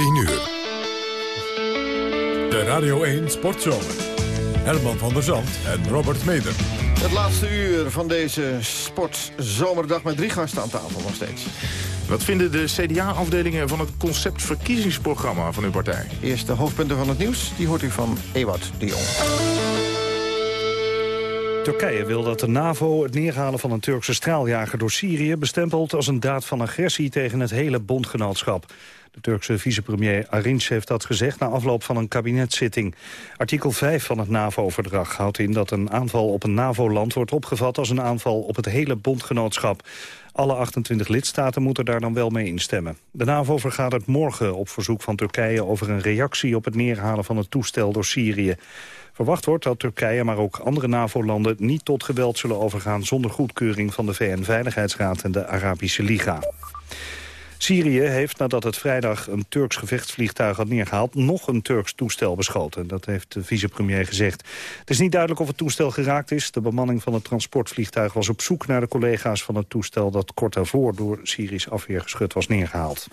10 uur. De Radio 1 Sportzomer. Herman van der Zand en Robert Meder. Het laatste uur van deze sportzomerdag met drie gasten aan tafel nog steeds. Wat vinden de CDA-afdelingen van het conceptverkiezingsprogramma van uw partij? Eerste hoofdpunten van het nieuws, die hoort u van Ewout de Jong. Turkije wil dat de NAVO het neerhalen van een Turkse straaljager door Syrië... bestempelt als een daad van agressie tegen het hele bondgenootschap. De Turkse vicepremier Arinç heeft dat gezegd na afloop van een kabinetszitting. Artikel 5 van het NAVO-verdrag houdt in dat een aanval op een NAVO-land wordt opgevat als een aanval op het hele bondgenootschap. Alle 28 lidstaten moeten daar dan wel mee instemmen. De NAVO vergadert morgen op verzoek van Turkije over een reactie op het neerhalen van het toestel door Syrië. Verwacht wordt dat Turkije, maar ook andere NAVO-landen... niet tot geweld zullen overgaan zonder goedkeuring van de VN-veiligheidsraad en de Arabische Liga. Syrië heeft, nadat het vrijdag een Turks gevechtsvliegtuig had neergehaald... nog een Turks toestel beschoten. Dat heeft de vicepremier gezegd. Het is niet duidelijk of het toestel geraakt is. De bemanning van het transportvliegtuig was op zoek naar de collega's van het toestel... dat kort daarvoor door Syrisch afweergeschut was neergehaald.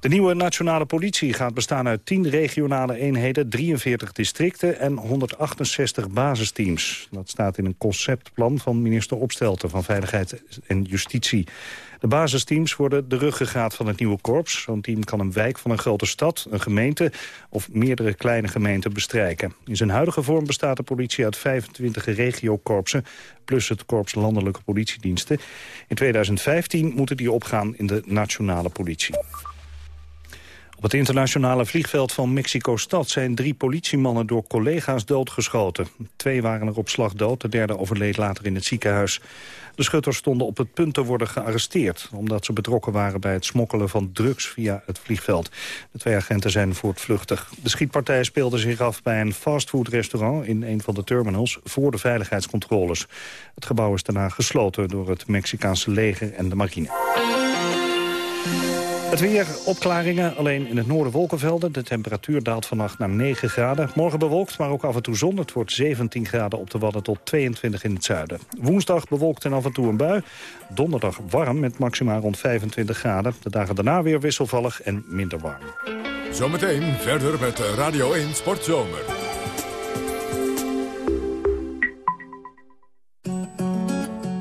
De nieuwe nationale politie gaat bestaan uit 10 regionale eenheden, 43 districten en 168 basisteams. Dat staat in een conceptplan van minister Opstelten van Veiligheid en Justitie. De basisteams worden de ruggengraat van het nieuwe korps. Zo'n team kan een wijk van een grote stad, een gemeente of meerdere kleine gemeenten bestrijken. In zijn huidige vorm bestaat de politie uit 25 regiokorpsen, plus het korps landelijke politiediensten. In 2015 moeten die opgaan in de nationale politie. Op het internationale vliegveld van Mexico-stad zijn drie politiemannen door collega's doodgeschoten. Twee waren er op slag dood, de derde overleed later in het ziekenhuis. De schutters stonden op het punt te worden gearresteerd... omdat ze betrokken waren bij het smokkelen van drugs via het vliegveld. De twee agenten zijn voortvluchtig. De schietpartij speelde zich af bij een fastfoodrestaurant... in een van de terminals voor de veiligheidscontroles. Het gebouw is daarna gesloten door het Mexicaanse leger en de marine. Het weer, opklaringen, alleen in het noorden wolkenvelden. De temperatuur daalt vannacht naar 9 graden. Morgen bewolkt, maar ook af en toe zon. Het wordt 17 graden op de Wadden tot 22 in het zuiden. Woensdag bewolkt en af en toe een bui. Donderdag warm met maximaal rond 25 graden. De dagen daarna weer wisselvallig en minder warm. Zometeen verder met Radio 1 Sportzomer.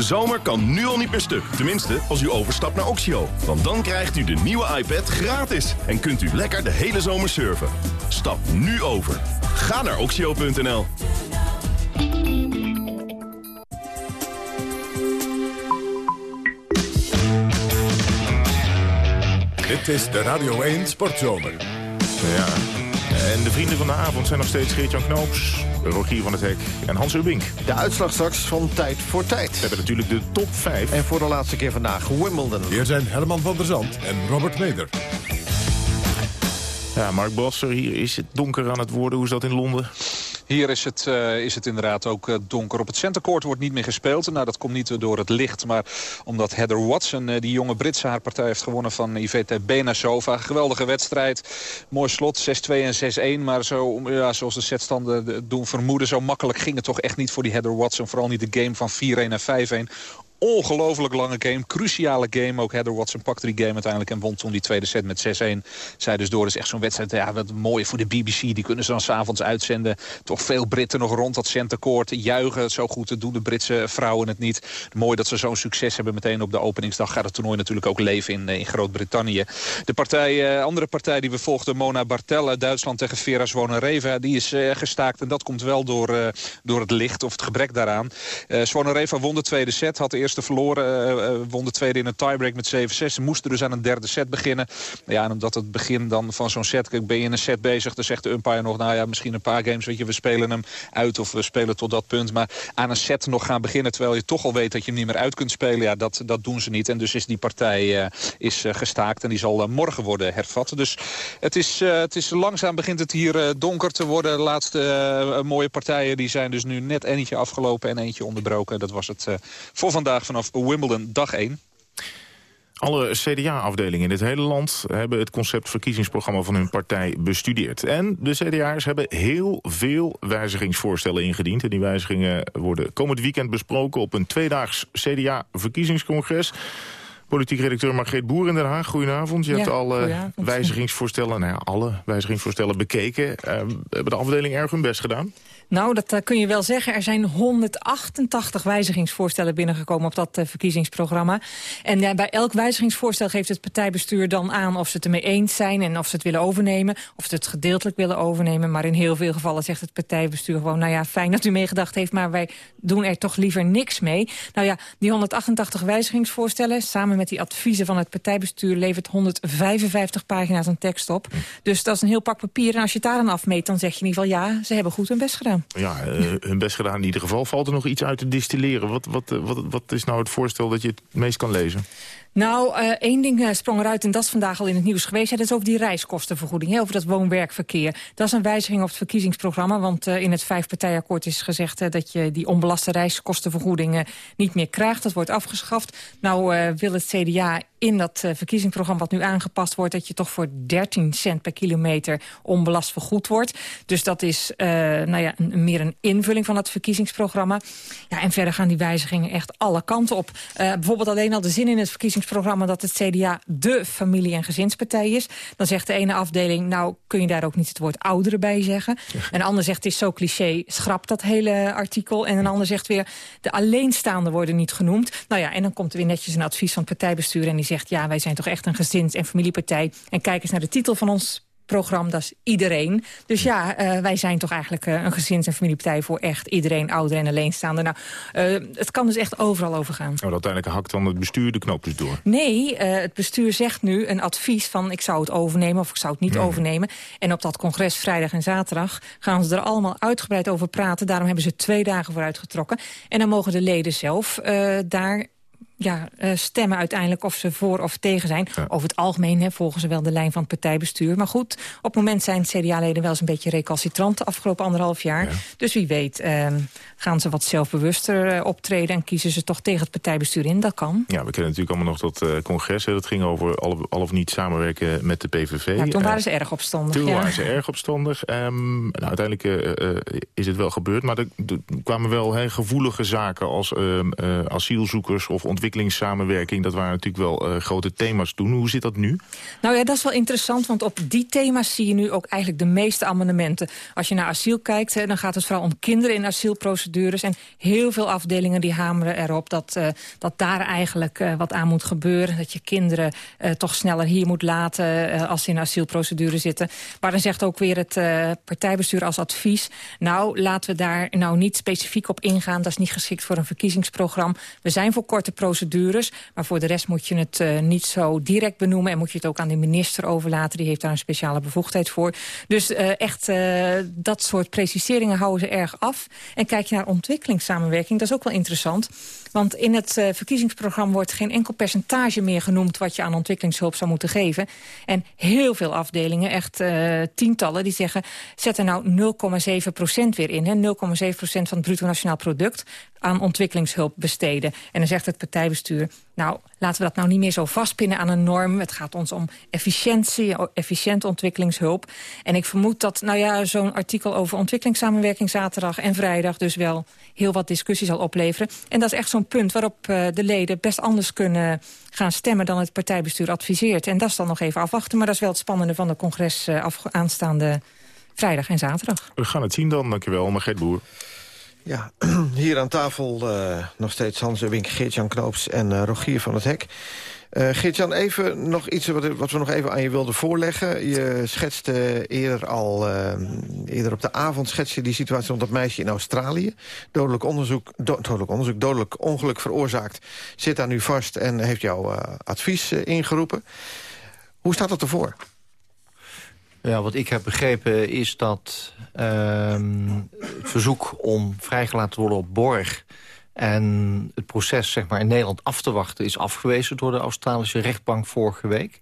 De zomer kan nu al niet meer stuk. Tenminste, als u overstapt naar Oxio. Want dan krijgt u de nieuwe iPad gratis. En kunt u lekker de hele zomer surfen. Stap nu over. Ga naar oxio.nl. Dit is de Radio 1 Sportzomer. Ja. En de vrienden van de avond zijn nog steeds Geert-Jan Knoops, Rogier van het Hek en Hans Ubbink. De uitslag straks van Tijd voor Tijd. We hebben natuurlijk de top 5. En voor de laatste keer vandaag Wimbledon. Hier zijn Herman van der Zand en Robert Meder. Ja, Mark Brasser, hier is het donker aan het worden. Hoe is dat in Londen? Hier is het, uh, is het inderdaad ook uh, donker. Op het centercourt wordt niet meer gespeeld. Nou, dat komt niet door het licht, maar omdat Heather Watson... Uh, die jonge Britse haar partij heeft gewonnen van Ivete Benasova. Geweldige wedstrijd. Mooi slot, 6-2 en 6-1. Maar zo, ja, zoals de setstanden doen vermoeden... zo makkelijk ging het toch echt niet voor die Heather Watson. Vooral niet de game van 4-1 en 5-1 ongelooflijk lange game. Cruciale game. Ook Heather Watson pakte die game uiteindelijk en won toen die tweede set met 6-1. Zij dus door. is echt zo'n wedstrijd. Ja, wat mooi voor de BBC. Die kunnen ze dan s'avonds uitzenden. Toch veel Britten nog rond dat centercourt juichen. Zo goed doen de Britse vrouwen het niet. Mooi dat ze zo'n succes hebben. Meteen op de openingsdag gaat het toernooi natuurlijk ook leven in, in Groot-Brittannië. De partij, andere partij die we volgden, Mona Bartel Duitsland tegen Vera Zvonareva, die is gestaakt. En dat komt wel door, door het licht of het gebrek daaraan. Uh, Zvonareva won de tweede set, had de eerste verloren. Uh, won de tweede in een tiebreak met 7-6. Ze moesten dus aan een derde set beginnen. Ja, en omdat het begin dan van zo'n set... Kijk, ben je in een set bezig, dan zegt de umpire nog... nou ja, misschien een paar games, weet je, we spelen hem uit... of we spelen tot dat punt. Maar aan een set nog gaan beginnen... terwijl je toch al weet dat je hem niet meer uit kunt spelen... ja, dat, dat doen ze niet. En dus is die partij uh, is, gestaakt en die zal morgen worden hervat. Dus het is, het is langzaam begint het hier donker te worden. De laatste mooie partijen die zijn dus nu net eentje afgelopen... en eentje onderbroken. Dat was het voor vandaag vanaf Wimbledon dag 1. Alle CDA-afdelingen in het hele land hebben het concept verkiezingsprogramma van hun partij bestudeerd. En de CDA'ers hebben heel veel wijzigingsvoorstellen ingediend. En die wijzigingen worden komend weekend besproken op een tweedaags CDA-verkiezingscongres. Politiek redacteur Margreet Boer in Den Haag, goedenavond. Je hebt alle wijzigingsvoorstellen, nou ja, alle wijzigingsvoorstellen bekeken. Uh, hebben de afdeling erg hun best gedaan? Nou, dat uh, kun je wel zeggen. Er zijn 188 wijzigingsvoorstellen binnengekomen op dat uh, verkiezingsprogramma. En uh, bij elk wijzigingsvoorstel geeft het partijbestuur dan aan of ze het ermee eens zijn en of ze het willen overnemen. Of ze het gedeeltelijk willen overnemen. Maar in heel veel gevallen zegt het partijbestuur gewoon, nou ja, fijn dat u meegedacht heeft, maar wij doen er toch liever niks mee. Nou ja, die 188 wijzigingsvoorstellen, samen met die adviezen van het partijbestuur, levert 155 pagina's aan tekst op. Dus dat is een heel pak papier. En als je het daar aan afmeet, dan zeg je in ieder geval, ja, ze hebben goed hun best gedaan. Ja, uh, hun best gedaan in ieder geval. Valt er nog iets uit te distilleren? Wat, wat, wat, wat is nou het voorstel dat je het meest kan lezen? Nou, uh, één ding uh, sprong eruit en dat is vandaag al in het nieuws geweest. Dat is over die reiskostenvergoeding, hè, over dat woon-werkverkeer. Dat is een wijziging op het verkiezingsprogramma. Want uh, in het vijfpartijakkoord is gezegd dat je die onbelaste reiskostenvergoeding niet meer krijgt. Dat wordt afgeschaft. Nou wil het CDA in dat verkiezingsprogramma wat nu aangepast wordt... dat je toch voor 13 cent per kilometer onbelast vergoed wordt. Dus dat is nou ja, een, meer een invulling van het verkiezingsprogramma. Ja, en verder gaan die wijzigingen echt alle kanten op. Bijvoorbeeld alleen al de zin in het verkiezingsprogramma... dat het CDA de familie- en gezinspartij is. Dan zegt de ene afdeling, nou kun je daar ook niet het woord ouderen bij zeggen. Een ander zegt, het is zo cliché, schrap dat hele artikel. En een ander zegt weer, de alleenstaanden worden niet genoemd. Nou ja, en dan komt er weer netjes een advies van het partijbestuur... en die zegt, ja, wij zijn toch echt een gezins- en familiepartij. En kijk eens naar de titel van ons programma, dat is iedereen. Dus ja, uh, wij zijn toch eigenlijk uh, een gezins- en familiepartij... voor echt iedereen, ouder en alleenstaande. Nou, uh, het kan dus echt overal over gaan. Oh, uiteindelijk hakt dan het bestuur de knop dus door? Nee, het bestuur zegt nu een advies van... ik zou het overnemen of ik zou het niet nee. overnemen. En op dat congres vrijdag en zaterdag gaan ze er allemaal uitgebreid over praten. Daarom hebben ze twee dagen voor uitgetrokken. En dan mogen de leden zelf daar ja, uh, stemmen uiteindelijk of ze voor of tegen zijn. Ja. Over het algemeen hè, volgen ze wel de lijn van het partijbestuur. Maar goed, op het moment zijn CDA-leden wel eens een beetje recalcitrant... de afgelopen anderhalf jaar. Ja. Dus wie weet uh, gaan ze wat zelfbewuster uh, optreden... en kiezen ze toch tegen het partijbestuur in. Dat kan. Ja, we kennen natuurlijk allemaal nog dat congres. Hè, dat ging over al, al, of niet samenwerken met de PVV. Ja, toen waren ze erg opstandig. Toen waren ze erg opstandig. Um, nou, uiteindelijk is het wel gebeurd. Maar er, er kwamen wel he, gevoelige zaken als asielzoekers of ontwikkelingen ontwikkelingssamenwerking, dat waren natuurlijk wel uh, grote thema's toen. Hoe zit dat nu? Nou ja, dat is wel interessant, want op die thema's zie je nu ook eigenlijk de meeste amendementen. Als je naar asiel kijkt, hè, dan gaat het vooral om kinderen in asielprocedures. En heel veel afdelingen die hameren erop dat, uh, dat daar eigenlijk uh, wat aan moet gebeuren. Dat je kinderen toch sneller hier moet laten als ze in asielprocedure zitten. Maar dan zegt ook weer het partijbestuur als advies... nou, laten we daar nou niet specifiek op ingaan. Dat is niet geschikt voor een verkiezingsprogramma. We zijn voor korte procedures Maar voor de rest moet je het uh, niet zo direct benoemen... en moet je het ook aan de minister overlaten. Die heeft daar een speciale bevoegdheid voor. Dus uh, echt uh, dat soort preciseringen houden ze erg af. En kijk je naar ontwikkelingssamenwerking, dat is ook wel interessant... Want in het uh, verkiezingsprogramma wordt geen enkel percentage meer genoemd... wat je aan ontwikkelingshulp zou moeten geven. En heel veel afdelingen, echt uh, tientallen, die zeggen... zet er nou 0,7 procent weer in. 0,7 procent van het bruto nationaal product. aan ontwikkelingshulp besteden. En dan zegt het partijbestuur... nou, laten we dat nou niet meer zo vastpinnen aan een norm. Het gaat ons om efficiëntie, efficiënte ontwikkelingshulp. En ik vermoed dat nou ja, zo'n artikel over ontwikkelingssamenwerking... zaterdag en vrijdag dus wel heel wat discussie zal opleveren. En dat is echt zo'n punt waarop uh, de leden best anders kunnen gaan stemmen... dan het partijbestuur adviseert. En dat is dan nog even afwachten. Maar dat is wel het spannende van de congres uh, aanstaande vrijdag en zaterdag. We gaan het zien dan. Dankjewel, Margreet Boer. Ja, hier aan tafel uh, nog steeds Hans Wink, Geert-Jan Knoops en uh, Rogier van het Hek. Uh, Geert-Jan, even nog iets wat, wat, we nog even aan je wilden voorleggen. Je schetste eerder al, eerder op de avond schetste die situatie rond dat meisje in Australië. Dodelijk onderzoek, do, dodelijk onderzoek, dodelijk ongeluk veroorzaakt. Zit daar nu vast en heeft jouw advies ingeroepen. Hoe staat het ervoor? Ja, wat ik heb begrepen is dat het verzoek om vrijgelaten te worden op borg... en het proces zeg maar, in Nederland af te wachten... is afgewezen door de Australische rechtbank vorige week.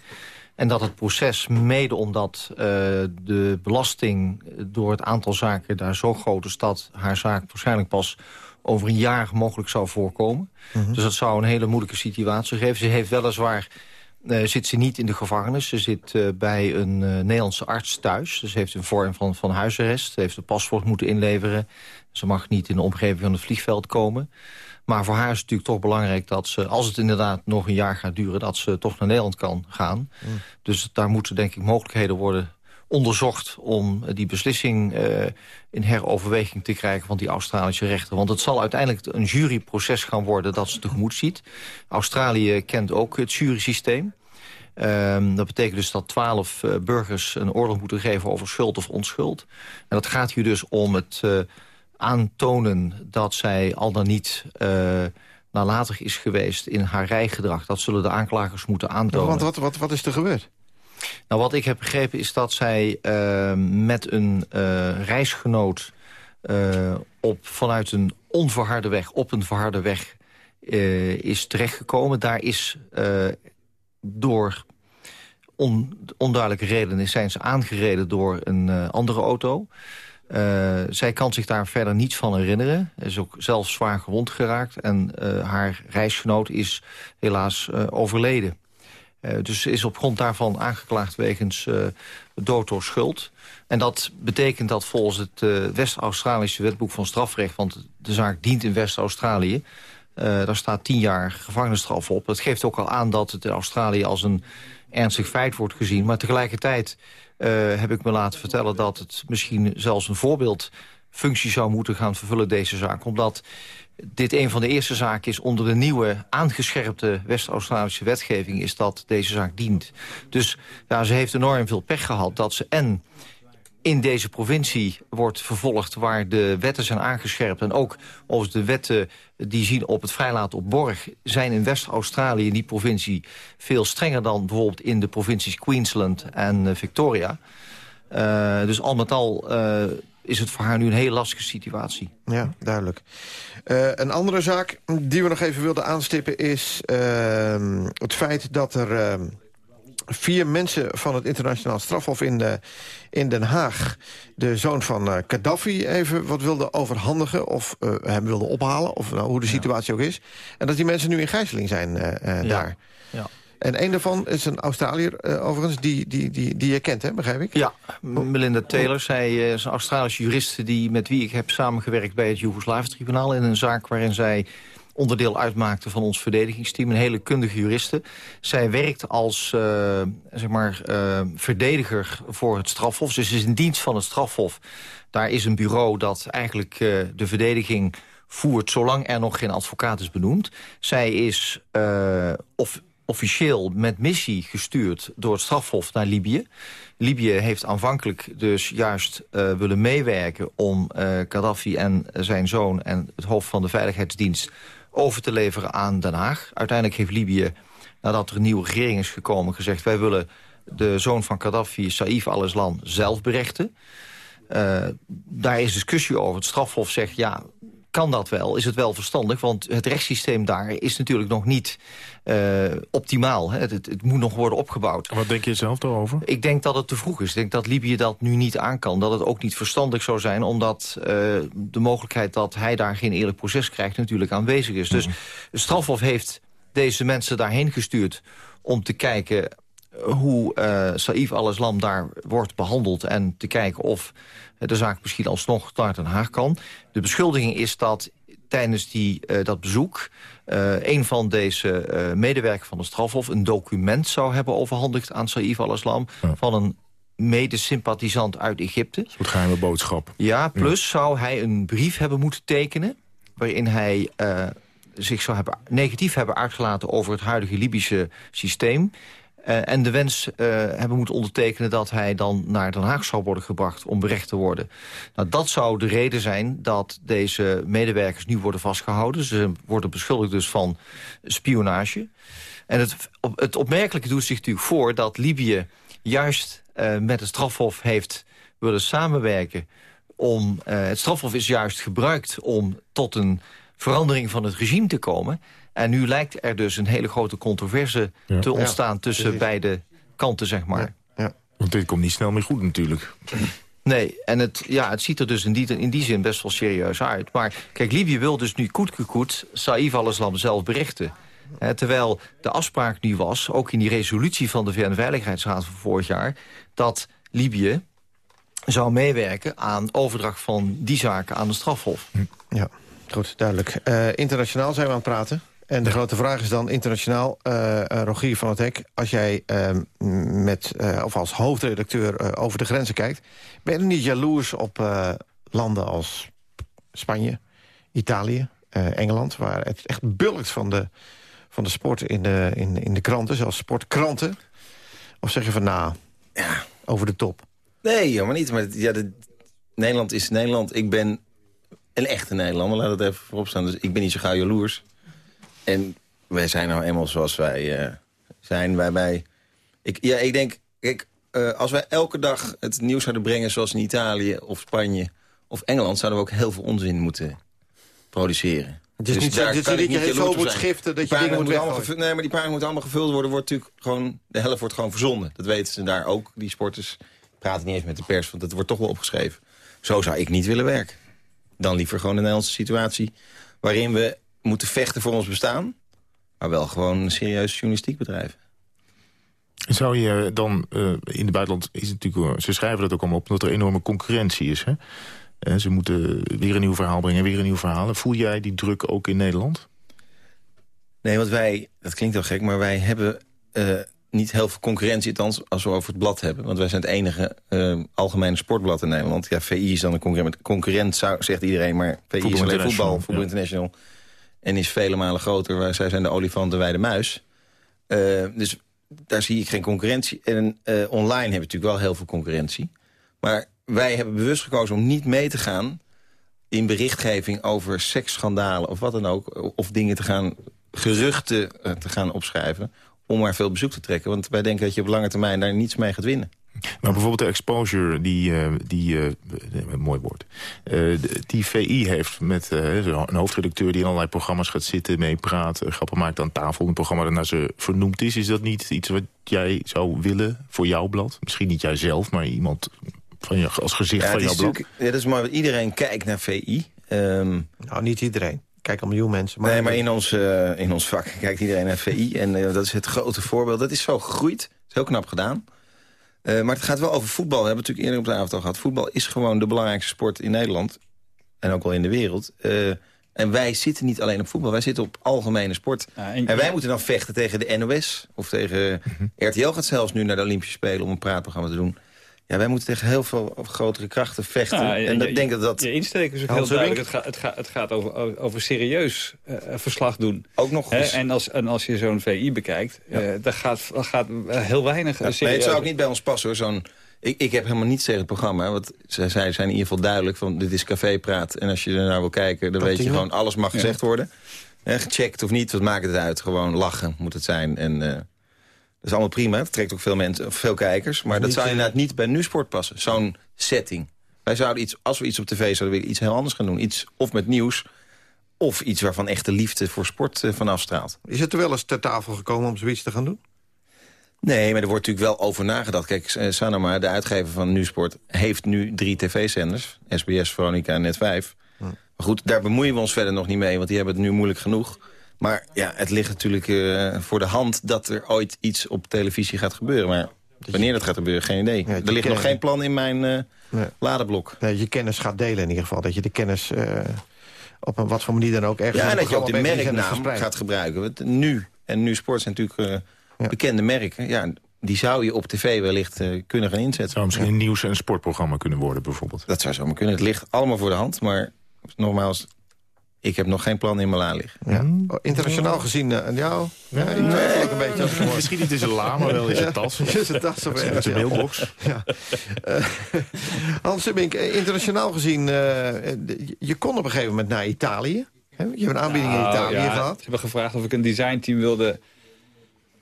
En dat het proces, mede omdat uh, de belasting door het aantal zaken... daar zo groot is dat haar zaak waarschijnlijk pas over een jaar mogelijk zou voorkomen. Mm -hmm. Dus dat zou een hele moeilijke situatie geven. Ze heeft weliswaar uh, zit ze niet in de gevangenis. Ze zit uh, bij een uh, Nederlandse arts thuis. Dus ze heeft een vorm van, van huisarrest. Ze heeft een paspoort moeten inleveren. Ze mag niet in de omgeving van het vliegveld komen. Maar voor haar is het natuurlijk toch belangrijk dat ze... als het inderdaad nog een jaar gaat duren... dat ze toch naar Nederland kan gaan. Mm. Dus daar moeten denk ik mogelijkheden worden onderzocht... om die beslissing uh, in heroverweging te krijgen van die Australische rechter. Want het zal uiteindelijk een juryproces gaan worden dat ze tegemoet ziet. Australië kent ook het jurysysteem. Um, dat betekent dus dat twaalf uh, burgers een oordeel moeten geven over schuld of onschuld. En dat gaat hier dus om het uh, aantonen dat zij al dan niet nalatig is geweest in haar rijgedrag. Dat zullen de aanklagers moeten aantonen. Want wat, wat, wat is er gebeurd? Nou, wat ik heb begrepen is dat zij uh, met een uh, reisgenoot uh, op, vanuit een onverharde weg op een verharde weg is terechtgekomen. Daar is door on, onduidelijke redenen zijn ze aangereden door een andere auto. Zij kan zich daar verder niets van herinneren. Is ook zelf zwaar gewond geraakt. En haar reisgenoot is helaas overleden. Uh, dus is op grond daarvan aangeklaagd wegens uh, dood door schuld. En dat betekent dat volgens het uh, West-Australische wetboek van strafrecht... want de zaak dient in West-Australië... daar staat tien jaar gevangenisstraf op. Dat geeft ook al aan dat het in Australië als een ernstig feit wordt gezien. Maar tegelijkertijd heb ik me laten vertellen... dat het misschien zelfs een voorbeeldfunctie zou moeten gaan vervullen, deze zaak. Omdat dit een van de eerste zaken is onder de nieuwe aangescherpte West-Australische wetgeving is dat deze zaak dient. Dus ja, ze heeft enorm veel pech gehad dat ze en in deze provincie wordt vervolgd waar de wetten zijn aangescherpt. En ook als de wetten die zien op het vrijlaten op borg... zijn in West-Australië, in die provincie, veel strenger dan bijvoorbeeld in de provincies Queensland en uh, Victoria. Uh, dus al met al uh, is het voor haar nu een heel lastige situatie. Ja, duidelijk. Uh, een andere zaak die we nog even wilden aanstippen is uh, het feit dat er uh, vier mensen van het internationaal strafhof in, de, in Den Haag... de zoon van Gaddafi even wat wilden overhandigen of hem wilden ophalen... of nou, hoe de situatie ja. ook is. En dat die mensen nu in gijzeling zijn ja. daar. Ja. En een daarvan is een Australiër, uh, overigens, die, die, die, die je kent, hè, begrijp ik? Ja, Melinda Taylor. Zij uh, is een Australische juriste die, met wie ik heb samengewerkt bij het Joegoslavië-tribunaal... in een zaak waarin zij onderdeel uitmaakte van ons verdedigingsteam. Een hele kundige juriste. Zij werkt als uh, zeg maar, verdediger voor het strafhof. Dus is in dienst van het strafhof. Daar is een bureau dat eigenlijk de verdediging voert... zolang er nog geen advocaat is benoemd. Zij is of officieel met missie gestuurd door het strafhof naar Libië. Libië heeft aanvankelijk dus juist uh, willen meewerken... om uh, Gaddafi en zijn zoon en het hoofd van de veiligheidsdienst... over te leveren aan Den Haag. Uiteindelijk heeft Libië, nadat er een nieuwe regering is gekomen... gezegd wij willen de zoon van Gaddafi, Saif al-Islam, zelf berechten. Uh, daar is discussie over. Het strafhof zegt, ja, kan dat wel, is het wel verstandig. Want het rechtssysteem daar is natuurlijk nog niet optimaal. Hè. Het, het, moet nog worden opgebouwd. Wat denk je zelf daarover? Ik denk dat het te vroeg is. Ik denk dat Libië dat nu niet aan kan. Dat het ook niet verstandig zou zijn, omdat de mogelijkheid dat hij daar geen eerlijk proces krijgt natuurlijk aanwezig is. Dus de strafhof heeft deze mensen daarheen gestuurd om te kijken hoe uh, Saif al-Islam daar wordt behandeld... en te kijken of de zaak misschien alsnog naar Den Haag kan. De beschuldiging is dat tijdens die, uh, dat bezoek... Uh, een van deze uh, medewerkers van de strafhof een document zou hebben overhandigd aan Saif al-Islam... van een medesympathisant uit Egypte. Een soort geheime boodschap. Ja, plus zou hij een brief hebben moeten tekenen... waarin hij zich zou hebben, negatief hebben uitgelaten over het huidige Libische systeem... Uh, en de wens uh, hebben moeten ondertekenen dat hij dan naar Den Haag zou worden gebracht om berecht te worden. Nou, dat zou de reden zijn dat deze medewerkers nu worden vastgehouden. Ze worden beschuldigd dus van spionage. En het, het opmerkelijke doet zich natuurlijk voor dat Libië juist uh, met het strafhof heeft willen samenwerken. Om, het strafhof is juist gebruikt om tot een verandering van het regime te komen. En nu lijkt er dus een hele grote controverse te ontstaan... tussen beide kanten, zeg maar. Ja. Want dit komt niet snel meer goed natuurlijk. Nee, en het, ja, het ziet er dus in die, in die zin best wel serieus uit. Maar kijk, Libië wil dus nu koet Saif al-Islam zelf berichten. terwijl de afspraak nu was, ook in die resolutie van de VN-veiligheidsraad van vorig jaar... dat Libië zou meewerken aan overdracht van die zaken aan de strafhof. Ja. Goed, duidelijk. Uh, internationaal zijn we aan het praten. En de grote vraag is dan internationaal, uh, Rogier van het Hek... als jij uh, met, of als hoofdredacteur over de grenzen kijkt... ben je niet jaloers op landen als Spanje, Italië, Engeland... waar het echt bulkt van de, van de sport in de, in, in de kranten, zelfs sportkranten? Of zeg je van, nou, ja. over de top? Nee, helemaal niet. Maar ja, de, Nederland is Nederland. Ik ben een echte Nederlander, laat het even voorop staan. Dus ik ben niet zo gauw jaloers. En wij zijn nou eenmaal zoals wij uh, zijn. Wij, ik, ja, ik denk, kijk, uh, als wij elke dag het nieuws zouden brengen... zoals in Italië of Spanje of Engeland... zouden we ook heel veel onzin moeten produceren. Het is dus niet zo dat je heel zo moet schiften dat je dingen moet weggooien. Nee, maar die pagina's moeten allemaal gevuld worden. Wordt natuurlijk gewoon, de helft wordt gewoon verzonden. Dat weten ze daar ook, die sporters. Praten niet eens met de pers, want het wordt toch wel opgeschreven. Zo zou ik niet willen werken dan liever gewoon een Nederlandse situatie... waarin we moeten vechten voor ons bestaan... maar wel gewoon een serieus journalistiek bedrijven. Zou je dan, uh, in het buitenland is het natuurlijk... ze schrijven dat ook allemaal op, dat er enorme concurrentie is. Hè? En eh, ze moeten weer een nieuw verhaal brengen, weer een nieuw verhaal. Voel jij die druk ook in Nederland? Nee, want wij, dat klinkt wel gek, maar wij hebben... Uh, niet heel veel concurrentie, althans als we over het blad hebben. Want wij zijn het enige uh, algemene sportblad in Nederland. Ja, VI is dan een concurrent, concurrent zou, zegt iedereen, maar VI is alleen voetbal, Voetbal International. En is vele malen groter. Zij zijn de olifant en wij de muis. Uh, dus daar zie ik geen concurrentie. En uh, online hebben we natuurlijk wel heel veel concurrentie. Maar wij hebben bewust gekozen om niet mee te gaan... in berichtgeving over seksschandalen of wat dan ook. Of dingen te gaan, geruchten te gaan opschrijven om maar veel bezoek te trekken. Want wij denken dat je op lange termijn daar niets mee gaat winnen. Maar bijvoorbeeld de exposure, die, uh, die uh, mooi woord, uh, die VI heeft met een hoofdredacteur die in allerlei programma's gaat zitten, meepraat, grappen maakt aan tafel, een programma daarna ze vernoemd is. Is dat niet iets wat jij zou willen voor jouw blad? Misschien niet jijzelf, maar iemand van je, als gezicht van jouw blad? Ja, dat is maar iedereen kijkt naar VI. Um, ehm, nou, niet iedereen kijken een miljoen mensen. Maar nee, maar in ons, uh, in ons vak kijkt iedereen naar VI. En uh, dat is het grote voorbeeld. Dat is zo gegroeid. Dat is heel knap gedaan. Uh, maar het gaat wel over voetbal. We hebben het natuurlijk eerder op de avond al gehad. Voetbal is gewoon de belangrijkste sport in Nederland. En ook wel in de wereld. en wij zitten niet alleen op voetbal. Wij zitten op algemene sport. Ja, en, en, wij moeten dan vechten tegen de NOS. Of tegen mhm. RTL gaat zelfs nu naar de Olympische Spelen... om een praatprogramma te doen. Ja, wij moeten tegen heel veel grotere krachten vechten. Ja, en, ik denk dat dat... Je insteek is ook heel duidelijk. Het gaat, het gaat, het gaat over, over serieus uh, verslag doen. Ook nog eens. En, als, en als je zo'n VI bekijkt, ja. uh, daar gaat, gaat heel weinig ja, Nee, het zou ook niet bij ons passen hoor. Zo'n ik, ik heb helemaal niets tegen het programma. Want zij zijn in ieder geval duidelijk van dit is cafépraat. En als je er naar wil kijken, dan weet je gewoon alles mag gezegd worden. Eh, gecheckt of niet, wat maakt het uit? Gewoon lachen moet het zijn. En uh, dat is allemaal prima. Het trekt ook veel, mensen, veel kijkers. Maar dat zou eh, inderdaad niet bij nu-sport passen. Zo'n setting. Wij zouden iets, als we iets op tv zouden willen, iets heel anders gaan doen. Iets of met nieuws, of iets waarvan echte liefde voor sport uh, van afstraalt. Is het er wel eens ter tafel gekomen om zoiets te gaan doen? Nee, maar er wordt natuurlijk wel over nagedacht. Kijk, Sanoma, de uitgever van Nusport, heeft nu drie tv-zenders. SBS, Veronica en Net5. Hm. Maar goed, daar bemoeien we ons verder nog niet mee, want die hebben het nu moeilijk genoeg. Maar ja, het ligt natuurlijk uh, voor de hand dat er ooit iets op televisie gaat gebeuren. Maar wanneer dat gaat gebeuren, geen idee. er ligt nog geen plan in mijn uh, nee. ladenblok. Nee, je kennis gaat delen in ieder geval. Dat je de kennis uh, op een wat voor manier dan ook ergens... Ja, en dat je ook de merknaam gaat gebruiken. Want nu, en nu sport zijn natuurlijk ja. bekende merken. Ja, die zou je op tv wellicht uh, kunnen gaan inzetten. Zou misschien een nieuws- en sportprogramma kunnen worden bijvoorbeeld. Dat zou zomaar kunnen. Het ligt allemaal voor de hand. Maar nogmaals, ik heb nog geen plan in mijn la liggen. Ja. Oh, internationaal gezien, uh, jou? Ja, ik nee. ook een beetje. Als Misschien niet in zijn la, maar wel in zijn tas. in zijn tas of in zijn mailbox. Ja. Uh, Hans Sibbink, internationaal gezien, uh, je kon op een gegeven moment naar Italië. Je hebt een aanbieding nou, in Italië ja, gehad. Ze hebben gevraagd of ik een designteam wilde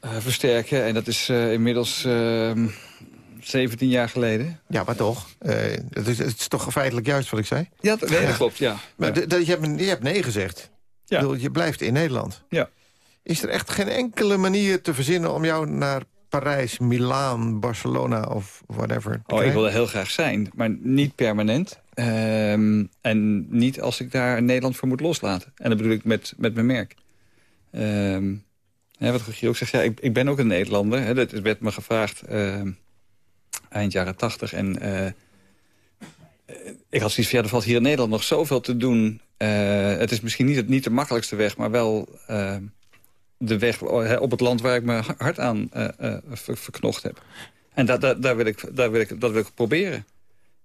versterken. En dat is inmiddels 17 jaar geleden. Ja, maar toch. Uh, het, is, het, is, toch feitelijk juist wat ik zei? Ja, dat, nee, dat klopt, ja. Maar je, hebt, je hebt nee gezegd. Ja. Bedoel, je blijft in Nederland. Ja. Is er echt geen enkele manier te verzinnen om jou naar Parijs, Milaan, Barcelona of whatever Oh, ik wil er heel graag zijn, maar niet permanent. Um, en niet als ik daar Nederland voor moet loslaten. En dat bedoel ik met, met mijn merk. Um, hè, wat Giel ook zegt, ja, ik, ik ben ook een Nederlander. Hè, dat werd me gevraagd... Uh, eind jaren tachtig. En uh, ik had zoiets van, ja, er valt hier in Nederland nog zoveel te doen. Uh, het is misschien niet, niet de makkelijkste weg, maar wel de weg op het land waar ik me hard aan ver, verknocht heb. En da, da, daar wil ik, daar wil ik, dat wil ik proberen.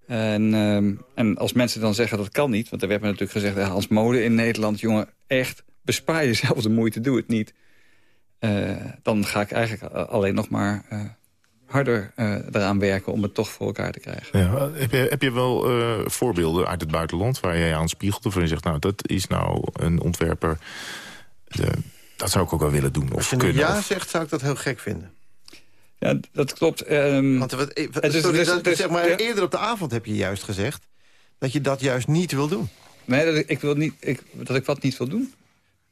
En, uh, en als mensen dan zeggen dat kan niet... want er werd me natuurlijk gezegd... Ja, als mode in Nederland, jongen, echt bespaar jezelf de moeite, doe het niet. Dan ga ik eigenlijk alleen nog maar harder uh, eraan werken om het toch voor elkaar te krijgen. Ja, heb, je, heb je wel uh, voorbeelden uit het buitenland waar jij aan spiegelt... of je zegt, nou, dat is nou een ontwerper... De, dat zou ik ook wel willen doen. Of Als je kunnen, ja of... zegt, zou ik dat heel gek vinden. Ja, dat klopt. Um, Want wat, het is, sorry, dat, zeg maar, ja. eerder op de avond heb je juist gezegd... dat je dat juist niet wil doen. Nee, dat ik, wil niet, ik, dat ik wat niet wil doen?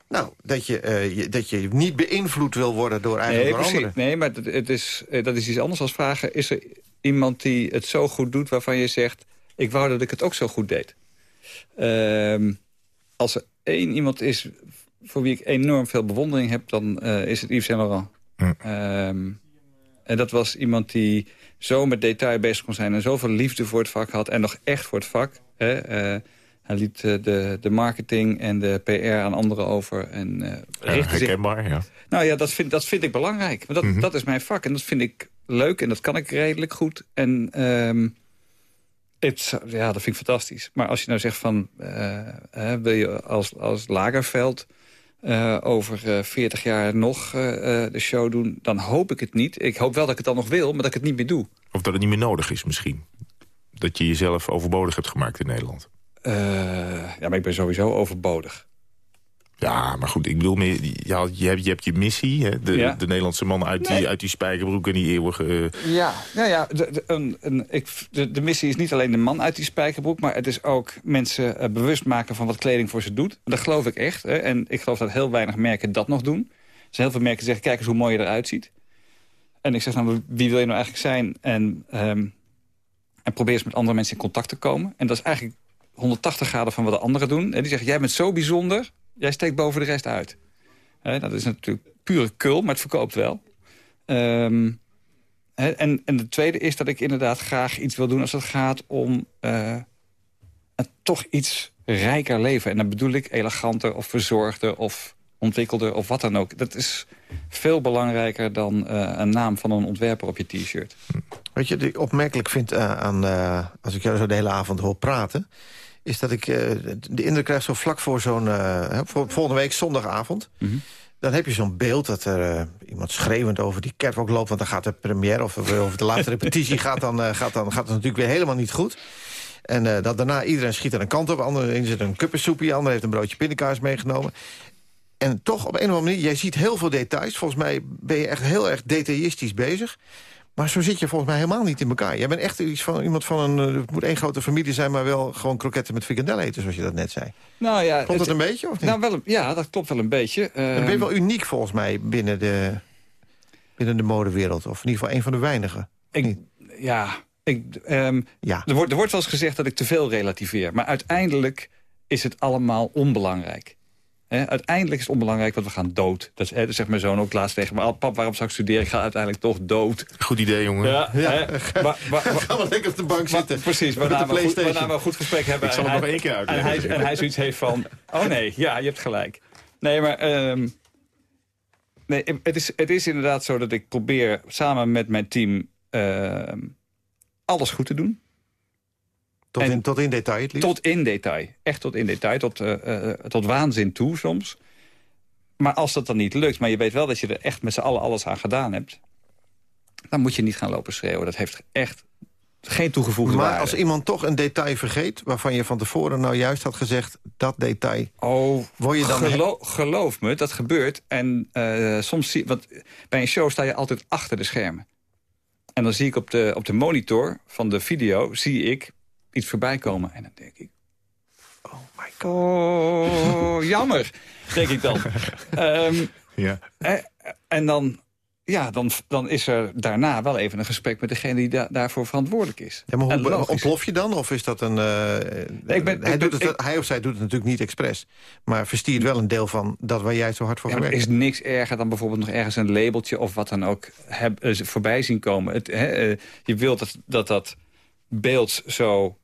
Nou, dat je, uh, je, dat je niet beïnvloed wil worden door eigenlijk nee, anderen. Nee, maar het, het is, dat is iets anders als vragen... is er iemand die het zo goed doet waarvan je zegt... ik wou dat ik het ook zo goed deed. Uh, als er één iemand is voor wie ik enorm veel bewondering heb... dan uh, is het Yves Saint Laurent. Hm. Um, en dat was iemand die zo met detail bezig kon zijn... en zoveel liefde voor het vak had en nog echt voor het vak... Hè, uh, hij liet de, de marketing en de PR aan anderen over. En, uh, herkenbaar, zich... ja. Nou ja, dat vind, dat vind ik belangrijk. Want dat, mm -hmm. dat is mijn vak en dat vind ik leuk en dat kan ik redelijk goed. En um, het, ja, dat vind ik fantastisch. Maar als je nou zegt van... Uh, uh, wil je als, als Lagerveld uh, over uh, 40 jaar nog uh, de show doen... dan hoop ik het niet. Ik hoop wel dat ik het dan nog wil, maar dat ik het niet meer doe. Of dat het niet meer nodig is misschien. Dat je jezelf overbodig hebt gemaakt in Nederland. Uh, ja, maar ik ben sowieso overbodig. Ja, maar goed, ik bedoel, meer, ja, je, hebt, je hebt je missie, hè? De, ja. de Nederlandse man uit, nee. die, uit die spijkerbroek en die eeuwige... Uh... Ja, nou ja, de, de, een, een, ik, de, missie is niet alleen de man uit die spijkerbroek... maar het is ook mensen uh, bewust maken van wat kleding voor ze doet. Dat geloof ik echt. Hè? En ik geloof dat heel weinig merken dat nog doen. Er zijn heel veel merken die zeggen, kijk eens hoe mooi je eruit ziet. En ik zeg dan, nou, wie wil je nou eigenlijk zijn? En, um, en probeer eens met andere mensen in contact te komen. En dat is eigenlijk 180 graden van wat de anderen doen. En die zeggen, jij bent zo bijzonder, jij steekt boven de rest uit. He, dat is natuurlijk pure kul, maar het verkoopt wel. He, en, en de tweede is dat ik inderdaad graag iets wil doen... als het gaat om uh, toch iets rijker leven. En dan bedoel ik eleganter of verzorgder of ontwikkelder of wat dan ook. Dat is veel belangrijker dan uh, een naam van een ontwerper op je t-shirt. Wat je die opmerkelijk vindt uh, aan, als ik jou zo de hele avond hoor praten is dat ik uh, de indruk krijg zo vlak voor zo'n... Uh, volgende week zondagavond... Mm -hmm. dan heb je zo'n beeld dat er uh, iemand schreeuwend over die catwalk loopt... want dan gaat de première of, of de laatste repetitie gaat dan, gaat dan gaat het natuurlijk weer helemaal niet goed. En dat daarna iedereen schiet er een kant op. Anderen zit een kuppensoepje, ander heeft een broodje pindakaas meegenomen. En toch op een of andere manier, jij ziet heel veel details. Volgens mij ben je echt heel erg detailistisch bezig... Maar zo zit je volgens mij helemaal niet in elkaar. Jij bent echt iets van, iemand van een... Het moet één grote familie zijn, maar wel gewoon kroketten met frikandel eten... zoals je dat net zei. Nou ja, Klopt dat een beetje, of niet? Nou, wel, ja, dat klopt wel een beetje. Dan ben je wel uniek volgens mij binnen de, binnen de modewereld. Of in ieder geval een van de weinigen. Ik, ja, ik, ehm, Ja. er, wordt, er wordt wel eens gezegd dat ik te veel relativeer. Maar uiteindelijk is het allemaal onbelangrijk. Hè, uiteindelijk is het onbelangrijk, want we gaan dood. Dat, is- hè, dat zegt mijn zoon ook laatst tegen me. "Oh, Pap, waarom zou ik studeren? Ik ga uiteindelijk toch dood. Goed idee, jongen. Ja, Ja. maar- maar- maar- lekker op de bank maar- zitten. precies, waarna we, goed, PlayStation. waarna we een goed gesprek hebben. Ik zal het hij- nog één keer en uitleggen. hij, en hij zoiets heeft van... Oh nee, ja, je hebt gelijk. Nee, maar... ehm, nee, het, is, het is inderdaad zo dat ik probeer samen met mijn team... ehm, alles goed te doen. Tot, en- in, tot in detail het liefst. Tot in detail. Echt tot in detail. Tot, eh, eh, tot waanzin toe soms. Maar als dat dan niet lukt, maar je weet wel dat je er echt met z'n allen alles aan gedaan hebt... dan moet je niet gaan lopen schreeuwen. Dat heeft echt geen toegevoegde maar waarde. als iemand toch een detail vergeet... waarvan je van tevoren nou juist had gezegd... dat detail, Oh, word je dan... gelo- geloof me, dat gebeurt. En eh, soms zie want bij een show sta je altijd achter de schermen. En dan zie ik op de, op de monitor van de video zie ik iets voorbij komen. En dan denk ik... Oh my god. Oh, jammer, denk ik dan. Ehm, Ja. eh, en dan, ja, dan, dan is er daarna wel even een gesprek met degene die da- daarvoor verantwoordelijk is. Ja, maar hoe ontplof je dan? Of is dat een... eh, ik ben- hij, ik doet ben- het, hij of zij doet het natuurlijk niet expres. Maar verstiert wel een deel van dat waar jij zo hard voor Ja, maar er is niks erger dan bijvoorbeeld nog ergens een labeltje... of wat dan ook heb, eh, voorbij zien komen. Het, hè, je wilt dat, dat dat beeld zo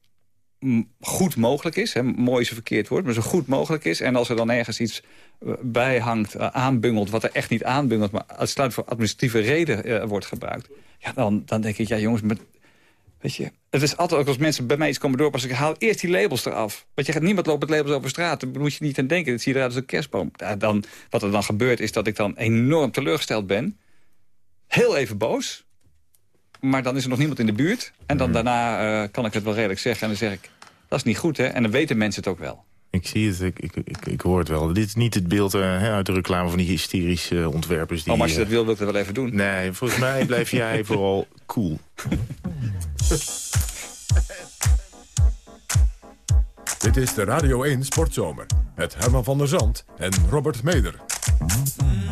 goed mogelijk is. Hè, mooi is een verkeerd woord, maar zo goed mogelijk is. En als er dan ergens iets eh, bij hangt, eh, aanbungelt... wat er echt niet aanbungelt, maar uitsluitend voor administratieve reden eh, wordt gebruikt... Ja, dan, dan denk ik, ja jongens... Met, Weet je, het is altijd ook als mensen bij mij iets komen doorpassen... ik haal eerst die labels eraf. Want je gaat niemand lopen met labels over straat. Daar moet je niet aan denken. Dat zie je eruit als een kerstboom. Ja, dan, wat er dan gebeurt is dat ik dan enorm teleurgesteld ben. Heel even boos. Maar dan is er nog niemand in de buurt. En dan daarna eh, kan ik het wel redelijk zeggen. En dan zeg ik, dat is niet goed hè. En dan weten mensen het ook wel. Ik zie het, ik, ik, ik, ik hoor het wel. Dit is niet het beeld hè, uit de reclame van die hysterische ontwerpers. Die, oh, maar als je dat eh, wil, wil ik dat wel even doen. Nee, volgens mij blijf jij vooral cool. Dit is de Radio 1 Sportzomer. Met Herman van der Zand en Robert Meder. romantic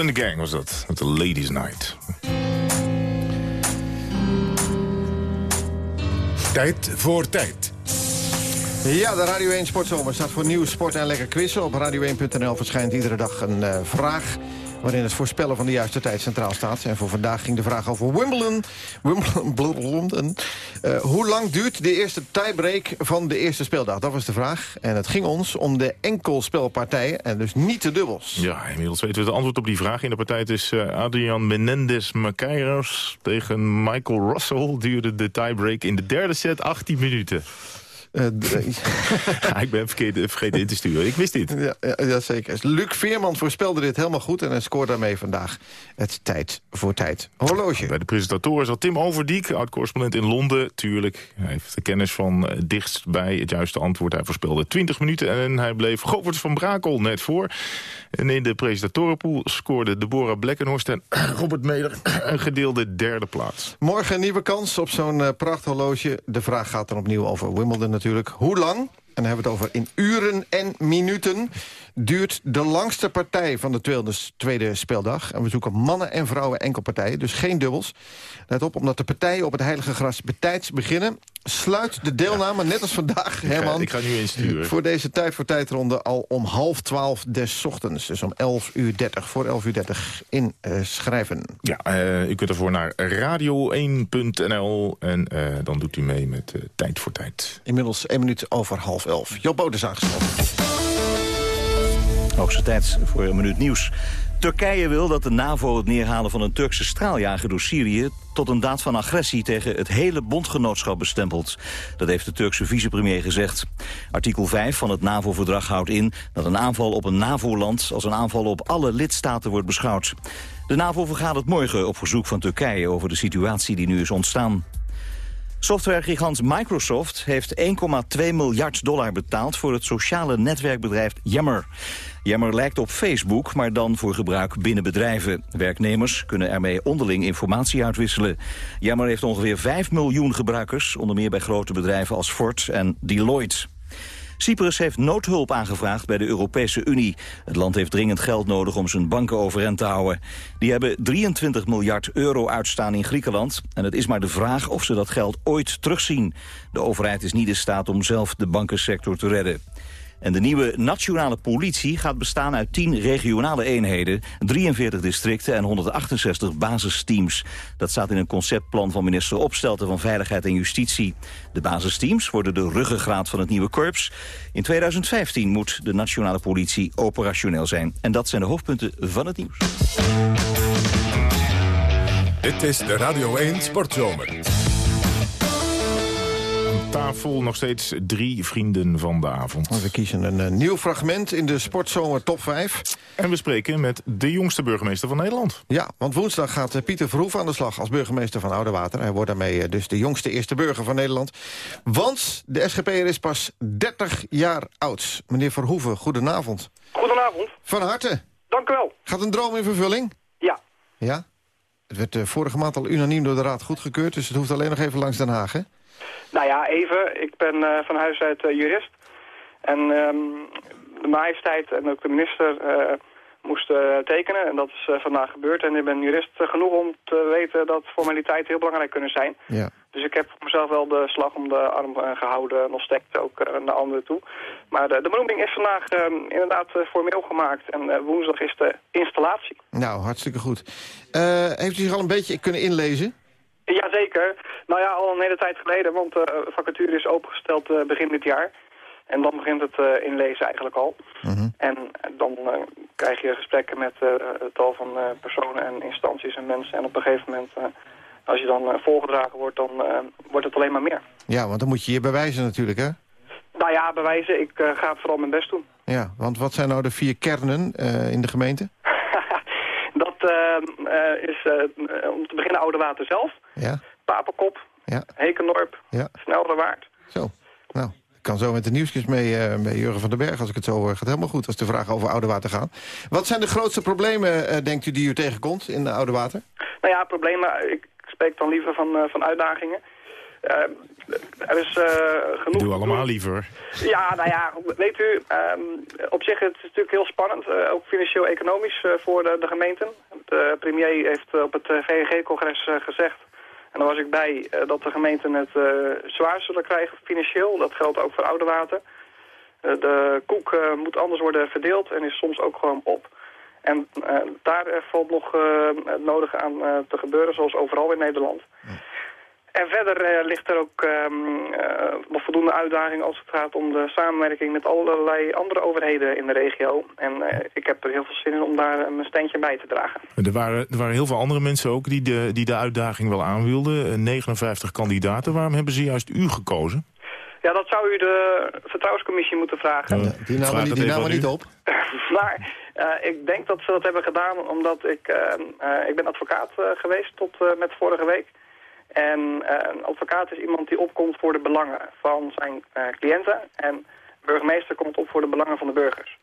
In the Gang was dat, met de Ladies Night. Tijd voor tijd. Ja, de Radio 1 Sportzomer staat voor nieuws, sport en lekker quizzen. Op radio1.nl verschijnt iedere dag een eh, vraag... waarin het voorspellen van de juiste tijd centraal staat. En voor vandaag ging de vraag over Wimbledon. Wimbledon, Eh, hoe lang duurt de eerste tiebreak van de eerste speeldag? Dat was de vraag. En het ging ons om de enkelspelpartijen en dus niet de dubbels. Ja, inmiddels weten we het antwoord op die vraag. In de partij tussen uh, Adrian Menendez Maceiros tegen Michael Russell... duurde de tiebreak in de derde set 18 minuten. Uh, ik ben vergeten, vergeten in te sturen. Ik wist dit. Ja, ja, ja, zeker. Luc Veerman voorspelde dit helemaal goed... en hij scoort daarmee vandaag het tijd voor tijd horloge. Bij de presentatoren zat Tim Overdiek, oud-correspondent in Londen. Tuurlijk, hij heeft de kennis van uh, dichtst bij het juiste antwoord. Hij voorspelde 20 minuten en hij bleef Govert van Brakel net voor. En in de presentatorenpool scoorde Deborah Blekkenhorst en Robert Meder een gedeelde derde plaats. Morgen een nieuwe kans op zo'n prachthorloge. De vraag gaat dan opnieuw over Wimbledon natuurlijk. Hoe lang, en dan hebben we het over in uren en minuten... duurt de langste partij van de tweede, tweede speeldag. En we zoeken mannen en vrouwen enkelpartijen, dus geen dubbels. Let op, omdat de partijen op het heilige gras betijds beginnen... sluit de deelname, net als vandaag, Herman... Ik ga, ik ga nu insturen. voor deze tijd voor tijdronde al om half twaalf des ochtends. Dus om 11 uur 30, voor 11 uur 30 inschrijven. ja, uh, u kunt ervoor naar radio1.nl en uh, dan doet u mee met uh, Tijd voor Tijd. Inmiddels 1 minuut over half 11. Job Boot is aangesloten. Hoogste tijd voor een minuut nieuws. Turkije wil dat de NAVO het neerhalen van een Turkse straaljager door Syrië... tot een daad van agressie tegen het hele bondgenootschap bestempelt. Dat heeft de Turkse vicepremier gezegd. Artikel 5 van het NAVO-verdrag houdt in dat een aanval op een NAVO-land... als een aanval op alle lidstaten wordt beschouwd. De NAVO vergadert morgen op verzoek van Turkije over de situatie die nu is ontstaan. Softwaregigant Microsoft heeft 1,2 miljard dollar betaald... voor het sociale netwerkbedrijf Yammer. Yammer lijkt op Facebook, maar dan voor gebruik binnen bedrijven. Werknemers kunnen ermee onderling informatie uitwisselen. Yammer heeft ongeveer 5 miljoen gebruikers... onder meer bij grote bedrijven als Ford en Deloitte. Cyprus heeft noodhulp aangevraagd bij de Europese Unie. Het land heeft dringend geld nodig om zijn banken overeind te houden. Die hebben 23 miljard euro uitstaan in Griekenland. En het is maar de vraag of ze dat geld ooit terugzien. De overheid is niet in staat om zelf de bankensector te redden. En de nieuwe nationale politie gaat bestaan uit 10 regionale eenheden, 43 districten en 168 basisteams. Dat staat in een conceptplan van minister Opstelten van Veiligheid en Justitie. De basisteams worden de ruggengraat van het nieuwe korps. In 2015 moet de nationale politie operationeel zijn. En dat zijn de hoofdpunten van het nieuws. Dit is de Radio 1 Sportzomer tafel nog steeds drie vrienden van de avond. We kiezen een, een nieuw fragment in de Sportzomer Top 5. En we spreken met de jongste burgemeester van Nederland. Ja, want woensdag gaat Pieter Verhoeven aan de slag als burgemeester van Oudewater. Hij wordt daarmee dus de jongste eerste burger van Nederland. Want de SGP'er is pas 30 jaar oud. Meneer Verhoeven, goedenavond. Goedenavond. Van harte. Dank u wel. Gaat een droom in vervulling? Ja. Ja? Het werd uh, vorige maand al unaniem door de Raad goedgekeurd... dus het hoeft alleen nog even langs Den Haag, hè? Nou ja, even. Ik ben uh, van huis uit uh, jurist. En um, de majesteit en ook de minister uh, moesten tekenen. En dat is vandaag gebeurd. En ik ben jurist genoeg om te weten dat formaliteiten heel belangrijk kunnen zijn. Ja. Dus ik heb voor mezelf wel de slag om de arm gehouden. Nog stekt ook naar anderen toe. Maar de, de benoeming is vandaag ehm, inderdaad formeel gemaakt. En woensdag is de installatie. Nou, hartstikke goed. heeft u zich al een beetje kunnen inlezen? Jazeker. Nou ja, al een hele tijd geleden, want de uh, vacature is opengesteld uh, begin dit jaar. En dan begint het uh, inlezen eigenlijk al. Mhm. En dan krijg je gesprekken met het tal van personen en instanties en mensen. En op een gegeven moment, als je dan voorgedragen wordt, dan wordt het alleen maar meer. Ja, want dan moet je je bewijzen natuurlijk, hè? Nou ja, bewijzen. Ik ga vooral mijn best doen. Ja, want wat zijn nou de vier kernen in de gemeente? Dat is om te beginnen Oude Water zelf. Ja. Papenkop. Ja. Hekendorp. Ja. Snelderwaard. Zo. Nou, ik kan zo met de nieuwsjes mee uh, bij Jurgen van den Berg. Als ik het zo hoor, gaat helemaal goed als de vraag over Oude Water gaat. Wat zijn de grootste problemen, denkt u, die u tegenkomt in de Oude Water? Nou ja, problemen, ik spreek dan liever van, van uitdagingen. Eh, er is eh, genoeg... Doe allemaal liever. Ja, nou ja, weet u, ehm, op zich het is natuurlijk heel spannend, eh, ook financieel-economisch eh, voor de, de gemeenten. De premier heeft op het VNG-congres gezegd, en daar was ik bij, eh, dat de gemeenten het eh, zwaar zullen krijgen financieel. Dat geldt ook voor Oudewater. Eh, de koek moet anders worden verdeeld en is soms ook gewoon op. En daar valt nog het nodige aan te gebeuren, zoals overal in Nederland. En verder eh, ligt er ook nog voldoende uitdaging als het gaat om de samenwerking met allerlei andere overheden in de regio. En eh, ik heb er heel veel zin in om daar mijn steentje bij te dragen. Er waren, er waren heel veel andere mensen ook die de, die de uitdaging wel aanwilden. Eh, 59 kandidaten. Waarom hebben ze juist u gekozen? Ja, dat zou u de vertrouwenscommissie moeten vragen. Die namen, Vraag niet- die namen aan niet op. maar eh, ik denk dat ze dat hebben gedaan omdat ik... eh, eh, ik ben advocaat eh, geweest tot eh, met vorige week. En eh, een advocaat is iemand die opkomt voor de belangen van zijn eh, cliënten. En burgemeester komt op voor de belangen van de burgers.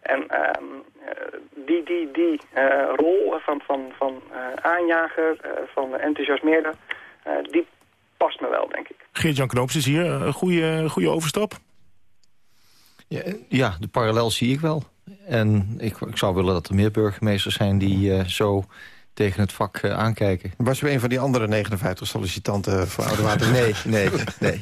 En ehm, eh, die, die, die eh, rol van, van, van eh, aanjager, van enthousiasmeerder, eh, die past me wel, denk ik. Geert-Jan Knoops is hier. Een goede, goede overstap. Ja, ja, de parallel zie ik wel. En ik, ik zou willen dat er meer burgemeesters zijn die eh, zo tegen het vak eh, aankijken. Was u een van die andere 59 sollicitanten voor Oudewater? Nee, nee, nee.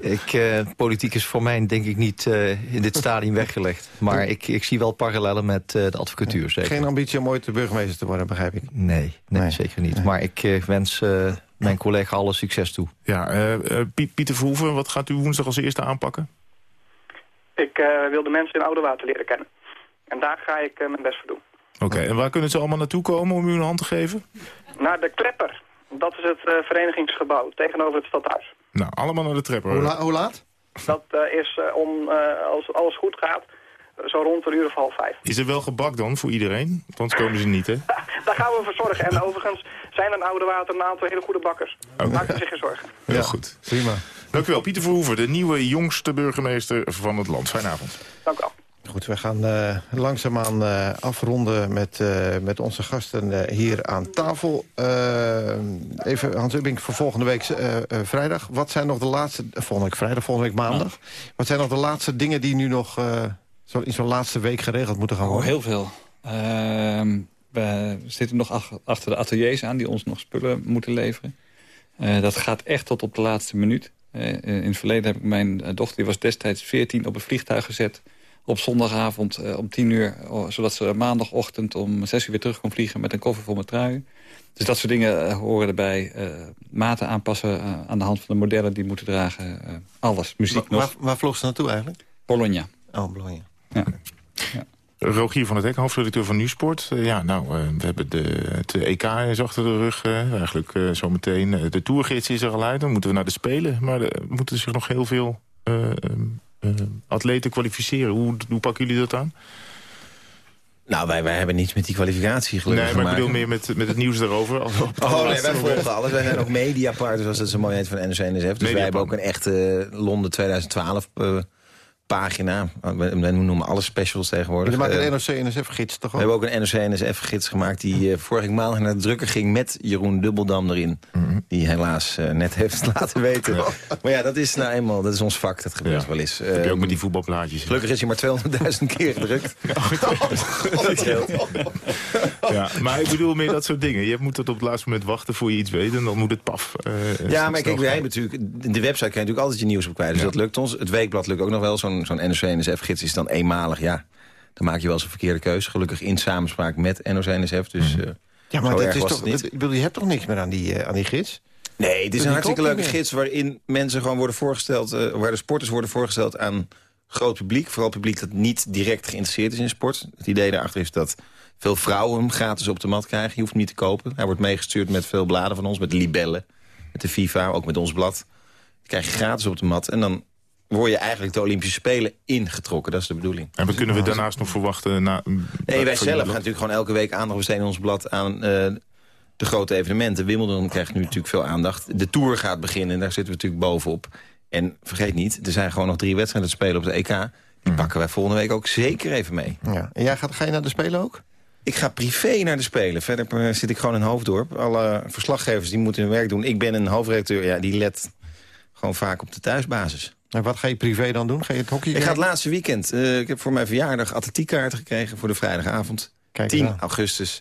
Ik, eh, politiek is voor mij denk ik niet eh, in dit stadium weggelegd. Maar ik, ik zie wel parallellen met eh, de advocatuur, zeker. Geen ambitie om ooit de burgemeester te worden, begrijp ik. Nee, nee, zeker niet. Maar ik eh, wens eh, mijn collega alle succes toe. Ja, eh, eh, Piet- Pieter Verhoeven, wat gaat u woensdag als eerste aanpakken? Ik eh, wil de mensen in Oudewater leren kennen. En daar ga ik eh, mijn best voor doen. Oké, en waar kunnen ze allemaal naartoe komen om u een hand te geven? Naar de Klepper. Dat is het eh, verenigingsgebouw tegenover het stadhuis. Nou, allemaal naar de trapper. Hoe, la- hoe laat? Dat eh, is eh, om, eh, als alles goed gaat, zo rond een uur of half vijf. Is er wel gebak dan voor iedereen? Want Anders komen ze niet, hè? Daar gaan we voor zorgen. En overigens zijn er in Oudewater een aantal hele goede bakkers. Maak u zich geen zorgen. Heel goed. Prima. Dank u wel, Pieter Verhoeven, de nieuwe jongste burgemeester van het land. Fijne avond. Dank u wel. Goed, we gaan eh, langzaamaan eh, afronden met, eh, met onze gasten hier aan tafel. Even Hans Ubbing voor volgende week vrijdag. Wat zijn nog de laatste... volgende week vrijdag, volgende week maandag. Wat zijn nog de laatste dingen die nu nog zo, in zo'n laatste week geregeld moeten gaan Oh, worden? heel veel. Ehm, we zitten nog ach- achter de ateliers aan die ons nog spullen moeten leveren. Dat gaat echt tot op de laatste minuut. In het verleden heb ik mijn dochter, die was destijds 14, op een vliegtuig gezet. Op zondagavond eh, om 10 uur, oh, zodat ze maandagochtend om 6 uur weer terug kon vliegen met een koffer vol met truien. Dus dat soort dingen eh, horen erbij. Eh, maten aanpassen eh, aan de hand van de modellen die moeten dragen. eh, alles, muziek Waar, nog. waar, waar vloog ze naartoe eigenlijk? Bologna. Oh, Bologna. Rogier van het Hek, hoofdredacteur van Nieuwsport. Ja, nou, eh, we hebben de, het EK is achter de rug. eh, eigenlijk eh, zometeen. de tourgids is er al uit. Dan moeten we naar de Spelen. Maar er moeten zich nog heel veel eh, eh, eh, atleten kwalificeren. Hoe, hoe pakken jullie dat aan? Nou, wij, wij hebben niets met die kwalificatie gelukkig nee, maar ik bedoel meer met, met het nieuws daarover. Als Oh nee, wij volgen alles. Wij zijn ook mediapartners, zoals dat zo mooi heet van NRC NSF. Dus wij hebben ook een echte Londen 2012 eh, pagina. We, noemen alle specials tegenwoordig. Je maakt Eh, een NOC-NSF-gids toch we hebben ook een NRC-NSF-gids gemaakt... die eh, vorige maand naar de drukker ging met Jeroen Dubbeldam erin. Mhm. Die helaas eh, net heeft laten weten. Maar ja, dat is nou eenmaal, dat is ons vak. Dat gebeurt Ja. wel eens. heb je ook Ehm, met die voetbalplaatjes. Gelukkig is hij maar 200.000 keer gedrukt. Ja, maar ik bedoel meer dat soort dingen. Je moet tot op het laatste moment wachten voor je iets weet. En dan moet het paf. Ja, maar kijk, wij natuurlijk... De website kan je natuurlijk altijd je nieuws op kwijt. Dus dat lukt ons. Het weekblad lukt ook nog wel. Zo'n zo'n NOC-NSF-gids is dan eenmalig. Ja, dan maak je wel eens een verkeerde keuze. Gelukkig in samenspraak met NOC-NSF. Dus eh, Ja, maar dat is toch, ik bedoel, je hebt toch niks meer aan die, eh, aan die gids? Nee, het is een hartstikke leuke gids... waarin mensen gewoon worden voorgesteld... eh, waar de sporters worden voorgesteld aan groot publiek. Vooral publiek dat niet direct geïnteresseerd is in sport. Het idee daarachter is dat veel vrouwen hem gratis op de mat krijgen. Je hoeft hem niet te kopen. Hij wordt meegestuurd met veel bladen van ons, met libellen. Met de FIFA, ook met ons blad. Krijg je gratis op de mat. En dan word je eigenlijk de Olympische Spelen ingetrokken. Dat is de bedoeling. En wat kunnen we daarnaast nog verwachten? Na, Nee, wij zelf gaan natuurlijk gewoon elke week aandacht besteden in ons blad aan eh, de grote evenementen. Wimbledon krijgt nu natuurlijk veel aandacht. De Tour gaat beginnen en daar zitten we natuurlijk bovenop. En vergeet niet, er zijn gewoon nog drie wedstrijden te spelen op de EK. Die pakken wij volgende week ook zeker even mee. Ja. En jij gaat, ga je naar de Spelen ook? Ik ga privé naar de Spelen. Verder eh, zit ik gewoon in Hoofddorp. Alle verslaggevers die moeten hun werk doen. Ik ben een hoofdredacteur, ja, die let gewoon vaak op de thuisbasis. En wat ga je privé dan doen? Ga je het hockey Ik ga het laatste weekend. eh, ik heb voor mijn verjaardag atletiekkaarten gekregen voor de vrijdagavond. Kijk 10 eens aan. augustus.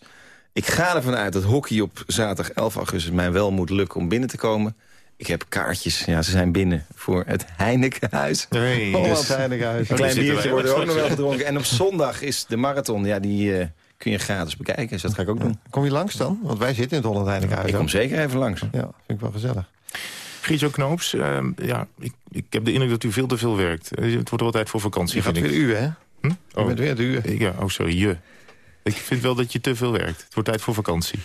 Ik ga ervan uit dat hockey op zaterdag 11 augustus mij wel moet lukken om binnen te komen. Ik heb kaartjes, ja, ze zijn binnen voor het Heinekenhuis. Nee, Oh, Dus Heinekenhuis. Een klein biertje wordt er ook nog wel gedronken. En op zondag is de marathon, ja, die eh, kun je gratis bekijken. Dus dat ga ik ook doen. Kom je langs dan? Want wij zitten in het Holland Heinekenhuis. Ik kom zeker even langs. Ja, vind ik wel gezellig. Grietje Knoops, ehm, ja, ik, ik heb de indruk dat u veel te veel werkt. Eh, Het wordt wel tijd voor vakantie, Je gaat vind weer ik. u, hè? Hm? Je Oh, bent weer de u. ja, oh, sorry, je. Ik vind wel dat je te veel werkt. Het wordt tijd voor vakantie.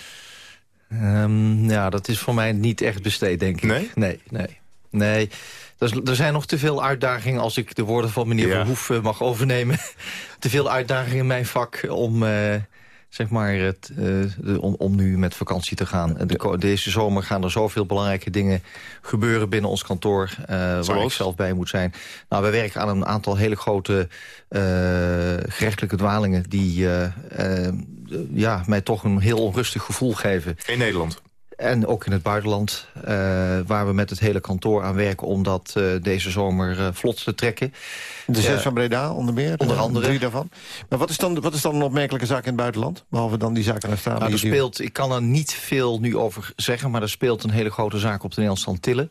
Ehm, ja, dat is voor mij niet echt besteed, denk ik. Nee? Nee, nee. nee. Er, zijn nog te veel uitdagingen, als ik de woorden van meneer Ja. Verhoef eh, mag overnemen. te veel uitdagingen in mijn vak om, eh, zeg maar, het, eh, om, om nu met vakantie te gaan. De, deze zomer gaan er zoveel belangrijke dingen gebeuren binnen ons kantoor... eh, waar ik zelf bij moet zijn. Nou, we werken aan een aantal hele grote eh, gerechtelijke dwalingen... die ja, mij toch een heel onrustig gevoel geven. In Nederland. En ook in het buitenland, eh, waar we met het hele kantoor aan werken... om dat eh, deze zomer eh, vlot te trekken. De zes van Breda, onder meer. Onder andere. Drie daarvan. Maar wat is, dan, wat is dan een opmerkelijke zaak in het buitenland? Behalve dan die zaak aan het staan. Nou, er speelt, ik kan er niet veel nu over zeggen... maar er speelt een hele grote zaak op de Nederlandse Antillen.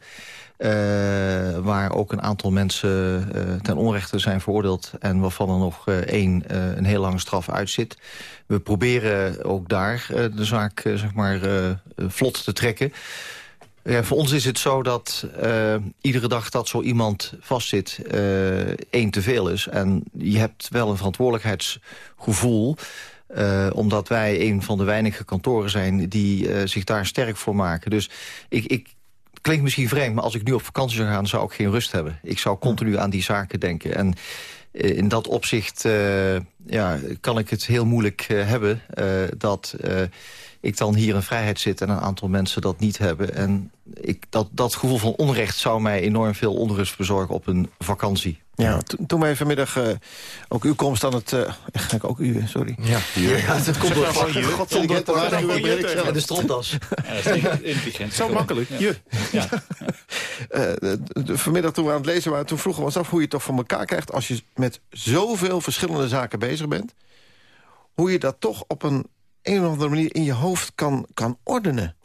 waar ook een aantal mensen ten onrechte zijn veroordeeld... en waarvan er nog één een heel lange straf uitzit. We proberen ook daar eh, de zaak eh, zeg maar, eh, vlot te trekken. Ja, voor ons is het zo dat iedere dag dat zo iemand vastzit... eh, één te veel is. En je hebt wel een verantwoordelijkheidsgevoel... omdat wij een van de weinige kantoren zijn... die zich daar sterk voor maken. Dus ik, ik klinkt misschien vreemd, maar als ik nu op vakantie zou gaan... zou ik geen rust hebben. Ik zou continu aan die zaken denken. En in dat opzicht eh, ja, kan ik het heel moeilijk eh, hebben... eh, dat eh, ik dan hier in vrijheid zit en een aantal mensen dat niet hebben. En ik, dat, dat gevoel van onrecht zou mij enorm veel onrust bezorgen op een vakantie. Ja, to- toen wij vanmiddag eh, ook uw komst aan het... eh ik ook u, sorry. Ja, ja dat komt door ik zelf. En de stropdas. intelligent. Zo makkelijk. Je. Eh, de- de- vanmiddag toen we aan het lezen waren... toen vroegen we ons af hoe je het toch voor elkaar krijgt... als je met zoveel verschillende zaken bezig bent... hoe je dat toch op een, een of andere manier in je hoofd kan, kan ordenen.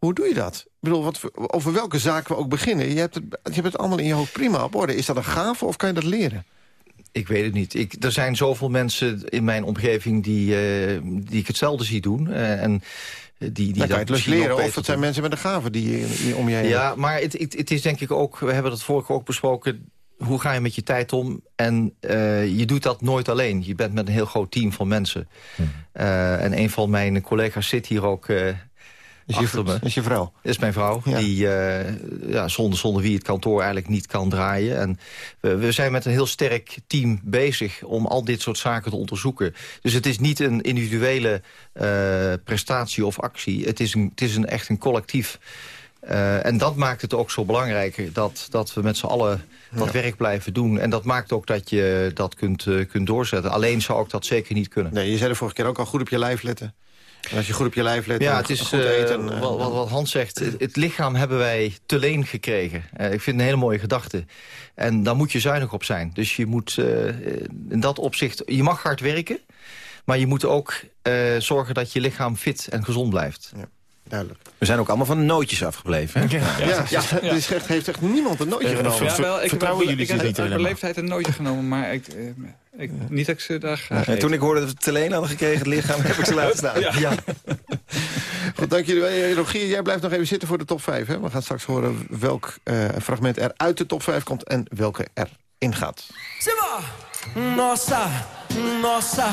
Hoe doe je dat? Ik bedoel, wat, over welke zaken we ook beginnen. Je hebt, het, je hebt het allemaal in je hoofd prima op orde. Is dat een gave of kan je dat leren? Ik weet het niet. Ik, er zijn zoveel mensen in mijn omgeving die, eh, die ik hetzelfde zie doen. eh, en die, die Dan kan je dat het dus leren of het zijn mensen met een gave die om je heen Ja, maar het, het, het is denk ik ook... We hebben dat vorige keer ook besproken... Hoe ga je met je tijd om? En eh, je doet dat nooit alleen. Je bent met een heel groot team van mensen. Eh, en een van mijn collega's zit hier ook eh Is je, achter me. is je vrouw? is mijn vrouw, Ja. die eh, ja, zonder, zonder wie het kantoor eigenlijk niet kan draaien. En we, we zijn met een heel sterk team bezig om al dit soort zaken te onderzoeken. Dus het is niet een individuele eh, prestatie of actie. Het is, een, het is een, echt een collectief. Eh, en dat maakt het ook zo belangrijk dat, dat we met z'n allen dat werk blijven doen. En dat maakt ook dat je dat kunt, kunt doorzetten. Alleen zou ik dat zeker niet kunnen. Nee, je zei de vorige keer ook al goed op je lijf letten. En als je goed op je lijf let Ja, het is goed eh, eten... eh, wat, wat, wat Hans zegt. Het, het lichaam hebben wij te leen gekregen. Eh, ik vind het een hele mooie gedachte. En daar moet je zuinig op zijn. Dus je moet in dat opzicht... Je mag hard werken. Maar je moet ook zorgen dat je lichaam fit en gezond blijft. Duidelijk. We zijn ook allemaal van de nootjes afgebleven. Hè? Ja, ja, er is echt, heeft echt niemand een nootje genomen. Ja, wel, ik heb vertrouwen jullie ik heb niet uit helemaal? beleefdheid een nootje genomen, maar ik, eh, ik, niet dat ik ze daar En eet. toen ik hoorde dat we het alleen hadden gekregen, het lichaam, heb ik ze laten staan. Ja. Goed, dank jullie wel. Eh, Rogier, jij blijft nog even zitten voor de top 5. Hè? We gaan straks horen welk eh, fragment er uit de top 5 komt... en welke erin gaat. Simba! Nossa, nossa,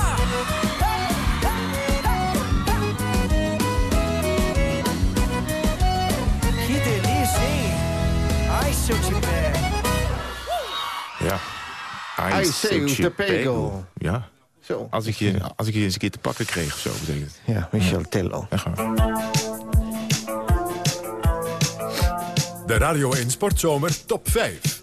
Ja. Ai, seu te pego. Ja. Zo. Als ik, je, als ik je eens een keer te pakken kreeg of zo, betekent het. Ja, Michel Tello. Echt waar. De Radio 1 Sportzomer Top 5.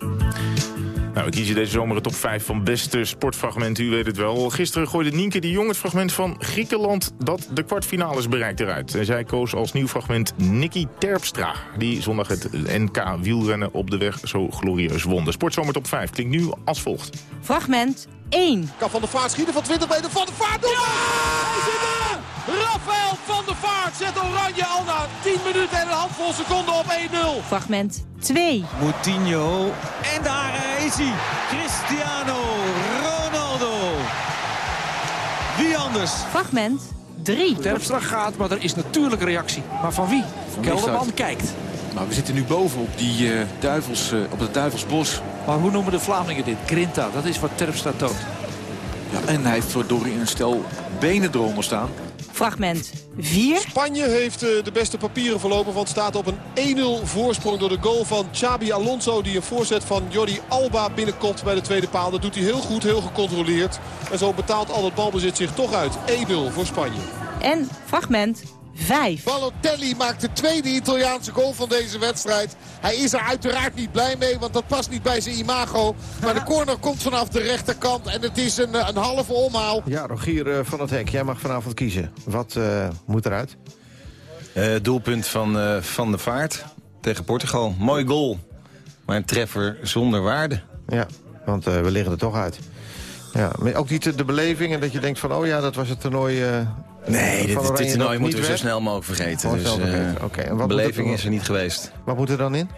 Nou, we kiezen deze zomer de top 5 van beste sportfragmenten. U weet het wel. Gisteren gooide Nienke de Jong het fragment van Griekenland... dat de kwartfinales bereikt eruit. En zij koos als nieuw fragment Nicky Terpstra... die zondag het NK wielrennen op de weg zo glorieus won. De sportzomer top 5 klinkt nu als volgt. Fragment 1. Kan Van der Vaart schieten van 20 meter. Van der Vaart doet Hij zit erin! Rafael van der Vaart zet Oranje al na 10 minuten en een handvol seconden op 1-0. Fragment 2. Moutinho. En daar is hij. Cristiano Ronaldo. Wie anders? Fragment 3. Terpstra gaat, maar er is natuurlijk een reactie. Maar van wie? Kelderman kijkt. Nou, we zitten nu boven op, die, eh, duivels, eh, op het Duivelsbos. Maar hoe noemen de Vlamingen dit? Grinta, dat is wat Terpstra toont. Ja, en hij heeft verdorie een stel benen eronder staan. Fragment 4. Spanje heeft eh, de beste papieren verlopen, want staat op een 1-0 voorsprong door de goal van Xabi Alonso. Die een voorzet van Jordi Alba binnenkomt bij de tweede paal. Dat doet hij heel goed, heel gecontroleerd. En zo betaalt al het balbezit zich toch uit. 1-0 voor Spanje. En fragment 5. Balotelli maakt de tweede Italiaanse goal van deze wedstrijd. Hij is er uiteraard niet blij mee, want dat past niet bij zijn imago. Maar de corner komt vanaf de rechterkant en het is een, een halve omhaal. Ja, Rogier eh, van het Hek, jij mag vanavond kiezen. Wat eh, moet eruit? Eh, doelpunt van eh, Van de Vaart tegen Portugal. Mooi goal, maar een treffer zonder waarde. Ja, want eh, we liggen er toch uit. Ja, maar ook niet de beleving en dat je denkt van... oh ja, dat was het toernooi... eh, Nee, dit, van dit toernooi dat moeten we zo snel mogelijk vergeten. Dus, eh, vergeten. Oké, en wat moet beleving er- is er niet geweest. Wat moet er dan in?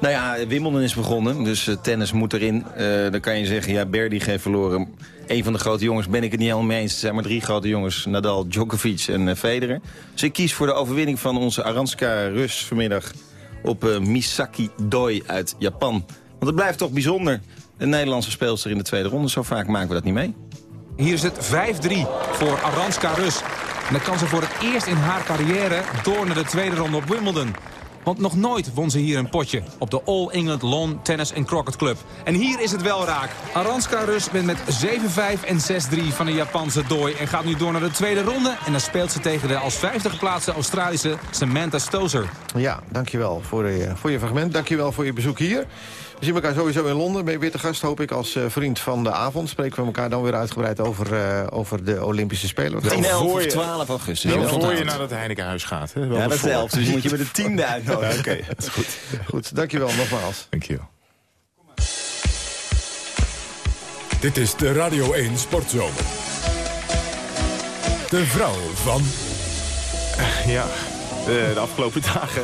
Nou ja, Wimbledon is begonnen, dus eh, tennis moet erin. Eh, dan kan je zeggen, ja, Berdy heeft verloren. Een van de grote jongens ben ik het niet helemaal mee eens. Er zijn maar drie grote jongens, Nadal, Djokovic en eh, Federer. Dus ik kies voor de overwinning van onze Aranska Rus vanmiddag... op eh, Misaki Doi uit Japan. Want het blijft toch bijzonder. Een Nederlandse speelster in de tweede ronde. Zo vaak maken we dat niet mee. Hier is het 5-3 voor Aranska Rus. En dan kan ze voor het eerst in haar carrière door naar de tweede ronde op Wimbledon. Want nog nooit won ze hier een potje op de All England Lawn Tennis and Croquet Club. En hier is het wel raak. Aranska Rus wint met 7-5 en 6-3 van de Japanse dooi... en gaat nu door naar de tweede ronde. En dan speelt ze tegen de als vijfde geplaatste Australische Samantha Stozer. Ja, dankjewel voor, je, voor je fragment. Dankjewel voor je bezoek hier. We zien elkaar sowieso in Londen. Ben je weer te gast, hoop ik, als eh, vriend van de avond. Spreken we elkaar dan weer uitgebreid over, eh, over de Olympische Spelen. Wel 10, 11 voor of je- 12 augustus. Wel Heel voor je naar dat Heinekenhuis gaat. Hè? Wel Ja, dat helpt. Dus moet je met de tiende uitnodigen. Ja, Oké, dat is goed. Goed, dankjewel nogmaals. Dankjewel. Dit is de Radio 1 Sportzomer. De vrouw van... Ja, de afgelopen dagen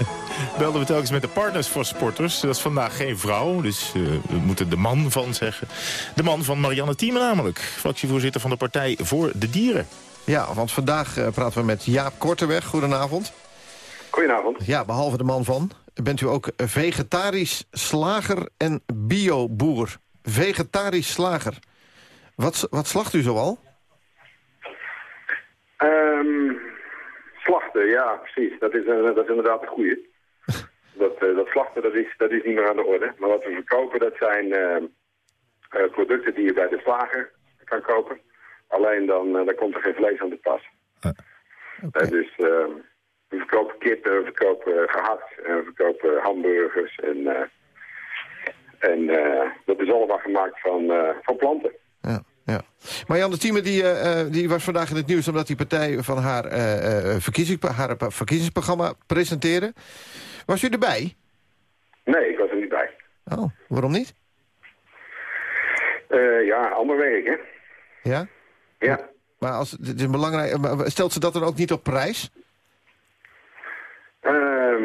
belden we telkens met de partners voor sporters. Dat is vandaag geen vrouw, dus eh, we moeten de man van zeggen. De man van Marianne Thieme namelijk. Fractievoorzitter van de Partij voor de Dieren. Ja, want vandaag eh, praten we met Jaap Korteweg. Goedenavond. Goedenavond. Ja, behalve de man van, bent u ook vegetarisch slager en bioboer. Vegetarisch slager. Wat, wat slacht u zoal? Ehm, slachten, ja, precies. Dat is, dat is inderdaad een goeie. Dat, eh, dat slachten, dat is, dat is niet meer aan de orde. Maar wat we verkopen, dat zijn ehm, eh, producten die je bij de slager kan kopen. Alleen dan, eh, dan komt er geen vlees aan de pas. Eh, dus we verkopen kippen, we verkopen gehakt, we verkopen hamburgers. En, eh, en eh, dat is allemaal gemaakt van, eh, van planten. Marianne Thieme die, eh, eh, die was vandaag in het nieuws... omdat die partij van haar, eh, eh, verkiezing, haar verkiezingsprogramma presenteerde. Was u erbij? Nee, ik was er niet bij. Oh, waarom niet? Eh, ja, ander werk, hè? Ja? Ja. Maar als, het is belangrijk, maar stelt ze dat dan ook niet op prijs? Ehm,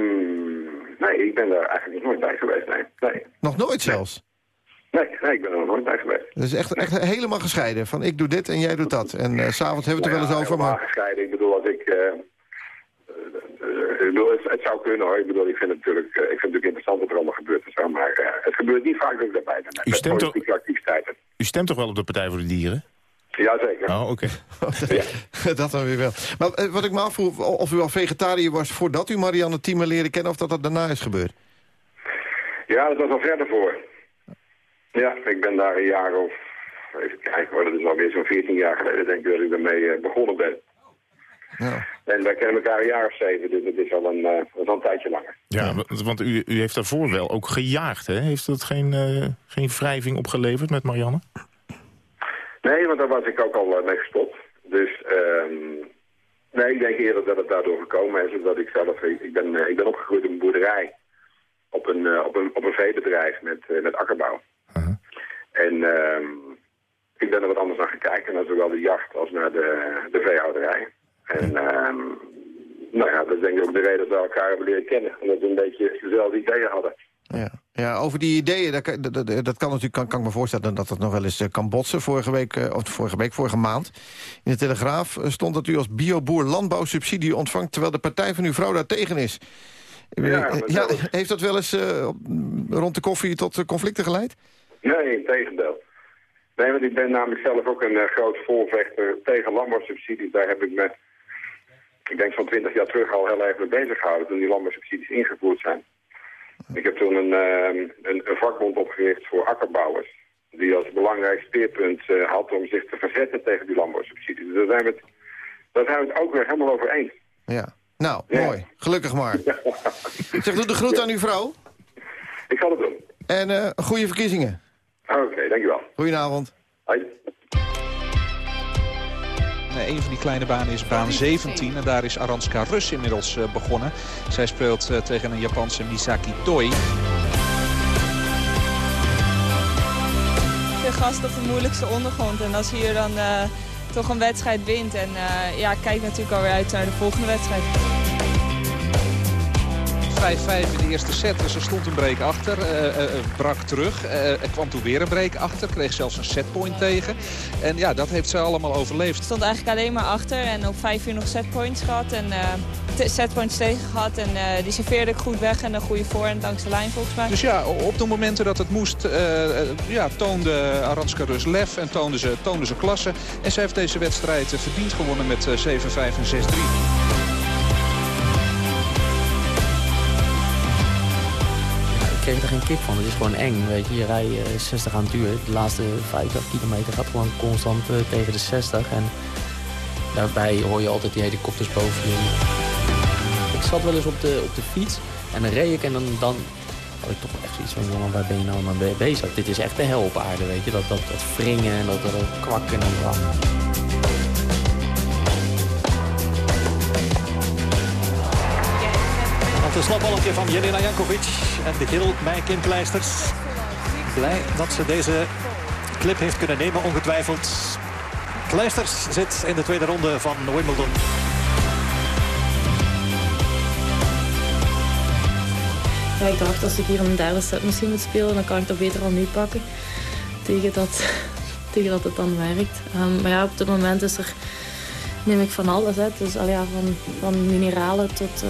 nee, ik ben daar eigenlijk nog nooit bij geweest, nee. Nee, Nog nooit zelfs? nee, nee ik ben er nog nooit bij geweest. Is echt, echt helemaal gescheiden. Van ik doe dit en jij doet dat. En s s'avonds hebben we het er wel eens over. Maar gescheiden, ik bedoel, als ik... eh, ik bedoel, het, het zou kunnen hoor. Ik bedoel, ik vind het natuurlijk, eh, ik vind het natuurlijk interessant wat er allemaal gebeurt en zo. Maar eh, het gebeurt niet vaak dat ik daarbij ben. U Met stemt toch-. U stemt toch wel op de Partij voor de Dieren? Jazeker. Oh, oké. dat dan weer wel. Maar eh, wat ik me afvroeg, of u al vegetariër was voordat u Marianne Thieme leerde kennen... of dat dat daarna is gebeurd? Ja, dat was al verder voor. Ja, ik ben daar een jaar of... Even kijken hoor, dat is alweer zo'n 14 jaar geleden denk ik dat ik daarmee eh, begonnen ben. Ja. En wij kennen elkaar een jaar of zeven, dus het is al een, eh, dat is al een tijdje langer. Ja, want- want u, u heeft daarvoor wel ook gejaagd, hè? Heeft dat geen, eh, geen wrijving opgeleverd met Marianne? Nee, want daar was ik ook al eh, mee gestopt. Dus ehm, nee, ik denk eerder dat het daardoor gekomen is. Omdat ik zelf, ik, ben, ik ben opgegroeid op een boerderij. Op een, eh, op een, op een veebedrijf met, eh, met akkerbouw. En ehm, ik ben er wat anders naar gaan kijken. Naar zowel de jacht als naar de, de veehouderij. En ehm, nou ja, dat is denk ik ook de reden dat we elkaar hebben leren kennen. Omdat we een beetje dezelfde ideeën hadden. Ja. ja, over die ideeën, dat, kan- dat, dat- dat kan natuurlijk, kan, kan ik me voorstellen dat dat nog wel eens eh, kan botsen. Vorige week, eh, of vorige week, vorige maand, in de Telegraaf eh, stond dat u als bioboer landbouwsubsidie ontvangt... terwijl de partij van uw vrouw daar tegen is. Ja, dat heeft dat wel eens rond de koffie tot conflicten geleid? Nee, in tegendeel. Nee, want ik ben namelijk zelf ook een groot voorvechter tegen landbouwsubsidies. Daar heb ik me, ik denk zo'n 20 jaar terug al heel even mee bezig gehouden toen die landbouwsubsidies ingevoerd zijn. Ik heb toen een, ehm, een, een vakbond opgericht voor akkerbouwers. Die als belangrijk speerpunt eh, had om zich te verzetten tegen die landbouwsubsidies. Dus daar zijn we het, daar zijn we het ook weer helemaal over eens. Ja. Nou, mooi. Gelukkig maar. Zeg, doe de groet aan uw vrouw. Ik zal het doen. En eh, goede verkiezingen. Oké, dankjewel. Goedenavond. Hoi. Eh, Een van die kleine banen is baan 17 en daar is Aranska Rus inmiddels eh, begonnen. Zij speelt eh, tegen een Japanse Misaki Doi. de gast op de moeilijkste ondergrond. En als hier dan toch een wedstrijd wint. En ja, kijk natuurlijk alweer uit naar de volgende wedstrijd. 5-5 in de eerste set. Ze stond een break achter, eh, eh, eh, brak terug. Er kwam toen weer een break achter, kreeg zelfs een setpoint tegen. En ja, dat heeft ze allemaal overleefd. Stond eigenlijk alleen maar achter en op 5 uur nog setpoints gehad. En setpoints tegen gehad. En die serveerde ik goed weg en een goede voorhand langs de lijn volgens mij. Dus ja, op de momenten dat het moest, ja, toonde Aranska Rus lef en toonde ze, toonde ze klasse. En zij heeft deze wedstrijd verdiend gewonnen met eh, 7-5 en 6-3. Kreeg er geen kick van. Het is gewoon eng. Weet je. je rijdt eh, 60 aan het uur. De laatste 50 kilometer gaat gewoon constant eh, tegen de 60. En daarbij hoor je altijd die helikopters boven je. Ik zat wel eens op de, op de fiets en dan reed ik en dan, dan had ik toch echt zoiets van... jongen, waar ben je nou mee bezig? Dit is echt de hel op aarde, weet je. Dat, dat, dat wringen en dat, dat, dat kwakken en dat... Want een van Jelena Jankovic en de bij Kim Kleisters. Blij dat ze deze clip heeft kunnen nemen, ongetwijfeld. Kleisters zit in de tweede ronde van Wimbledon. Ja, ik dacht als ik hier een derde set misschien moet spelen, dan kan ik dat beter al nu pakken. Tegen dat, tegen dat het dan werkt. Ehm, maar ja, op dit moment is er, neem ik van alles. Hè. Dus al ja, van, van mineralen tot uh,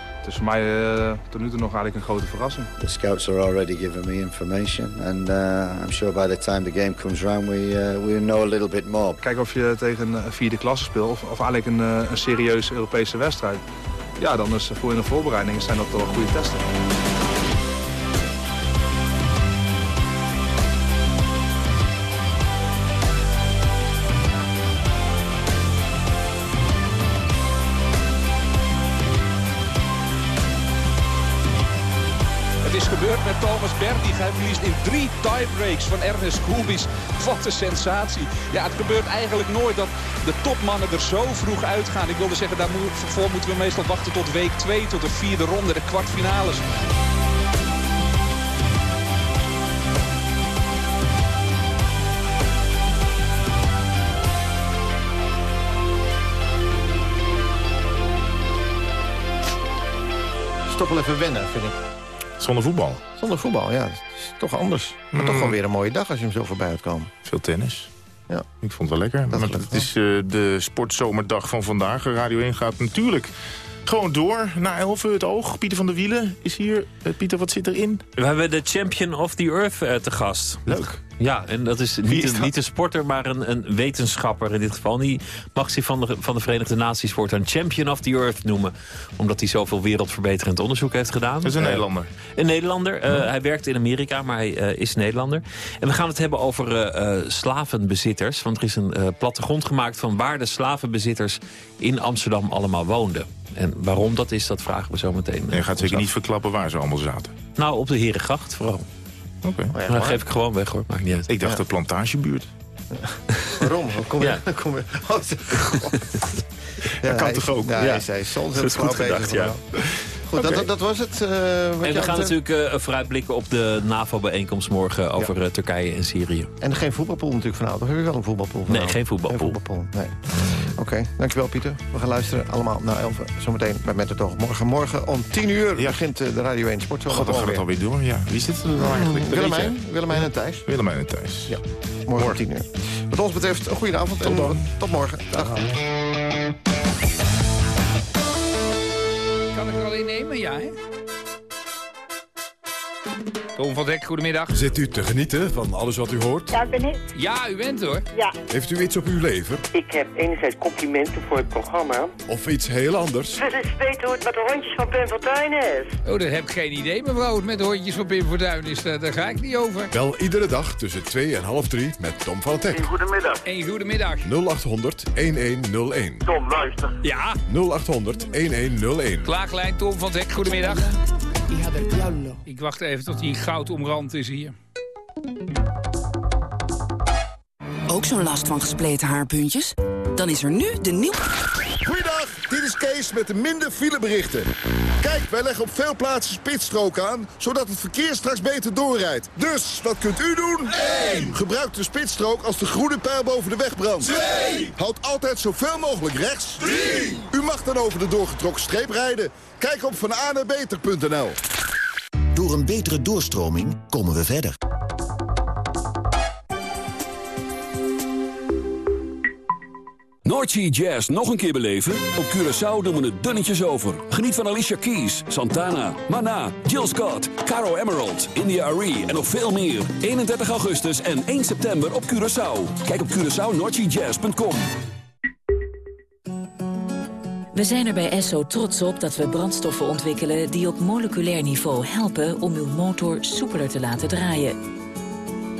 het is voor mij uh, tot nu toe nog eigenlijk een grote verrassing. The scouts are already giving me information. And uh, I'm sure by the time the game comes round we, we know a little bit more. Kijk of je tegen een vierde klasse speelt of, of eigenlijk een, een serieuze Europese wedstrijd. Ja, dan is voor in de voorbereiding zijn dat toch goede testen. Drie tiebreaks van Ernest Kubis. Wat een sensatie. Ja, het gebeurt eigenlijk nooit dat de topmannen er zo vroeg uitgaan. Ik wilde zeggen, daarvoor moeten we meestal wachten tot week 2, tot de vierde ronde, de kwartfinales. toch wel even wennen, vind ik. Zonder voetbal. Zonder voetbal, ja. Het is toch anders. Maar toch wel weer een mooie dag als je hem zo voorbij uitkomt. Veel tennis. Ja. Ik vond het wel lekker. Dat maar het is uh, de sportzomerdag van vandaag. Radio 1 gaat natuurlijk gewoon door. Na 11 het oog. Pieter van der Wielen is hier. Uh, Pieter, wat zit erin? We hebben de champion of the earth uh, te gast. Leuk. Ja, en dat is niet, is een, niet een sporter, maar een, een, wetenschapper in dit geval. Die mag zich van de, van de Verenigde Naties voortaan champion of the earth noemen. Omdat hij zoveel wereldverbeterend onderzoek heeft gedaan. Dat is een uh, Nederlander. Een Nederlander. Uh, ja. Hij werkt in Amerika, maar hij uh, is Nederlander. En we gaan het hebben over slavenbezitters. Want er is een plattegrond gemaakt van waar de slavenbezitters in Amsterdam allemaal woonden. En waarom dat is, dat vragen we zo meteen. En je gaat zeker niet verklappen waar ze allemaal zaten? Nou, op de Herengracht vooral. Oké. Okay. Oh, ja, dat geef ik gewoon weg hoor, maakt niet uit. Ik dacht ja. de plantagebuurt. Waarom? Kom je, ja. kom je, oh, ja, dat kan toch ook? Ja, hij soms is goed gedacht, ja. Goed, okay. dat, dat, was het. Uh, en we gaan natuurlijk uh, vooruitblikken op de NAVO-bijeenkomst morgen over ja. Turkije en Syrië. En geen voetbalpool natuurlijk vanavond. Heb je wel een voetbalpool vanavond? Nee, geen voetbalpool. Geen voetbalpool, nee. Oké, okay. dankjewel Pieter. We gaan luisteren allemaal naar 11. Zometeen bij Met het Oog. Morgen, morgen om 10 uur ja. begint de Radio 1 Sportshow. God, dan gaat het alweer door. Ja. Wie zit er nou eigenlijk? Willemijn, Willemijn en Thijs. Willemijn en Thijs. Ja, morgen om 10 uur. Wat ons betreft, een goede avond. Tot dan. Tot morgen. Dag. Kan ik al in nemen? Ja, hè? Tom van Dek, goedemiddag. Zit u te genieten van alles wat u hoort? Ja, ben ik. Ja, u bent hoor. Ja. Heeft u iets op uw lever? Ik heb enerzijds complimenten voor het programma. Of iets heel anders? Wil eens weten hoe het met de hondjes van Pim Fortuyn is? Oh, dat heb ik geen idee, mevrouw. Hoe het met de hondjes van Pim Fortuyn is, daar, daar ga ik niet over. Wel iedere dag tussen 2 en half 3 met Tom van Dek. Een goedemiddag. Een goedemiddag. 0800 1101. Tom, luister. Ja. 0800 1101. Klaaglijn Tom van Dek, goedemiddag. Ik wacht even tot hij goud omrand is hier. Ook zo'n last van gespleten haarpuntjes? Dan is er nu de nieuw... Goeiedag, dit is Kees met de minder fileberichten. Kijk, wij leggen op veel plaatsen spitsstroken aan, zodat het verkeer straks beter doorrijdt. Dus, wat kunt u doen? 1. Gebruik de spitsstrook als de groene pijl boven de weg brandt. 2. Houd altijd zoveel mogelijk rechts. 3. U mag dan over de doorgetrokken streep rijden. Kijk op vananebeter.nl. Door een betere doorstroming komen we verder. Noordsea Jazz nog een keer beleven? Op Curaçao doen we het dunnetjes over. Geniet van Alicia Keys, Santana, Mana, Jill Scott, Caro Emerald, India Arie en nog veel meer. 31 augustus en 1 september op Curaçao. Kijk op CuraçaoNoordseaJazz.com. We zijn er bij Esso trots op dat we brandstoffen ontwikkelen... die op moleculair niveau helpen om uw motor soepeler te laten draaien.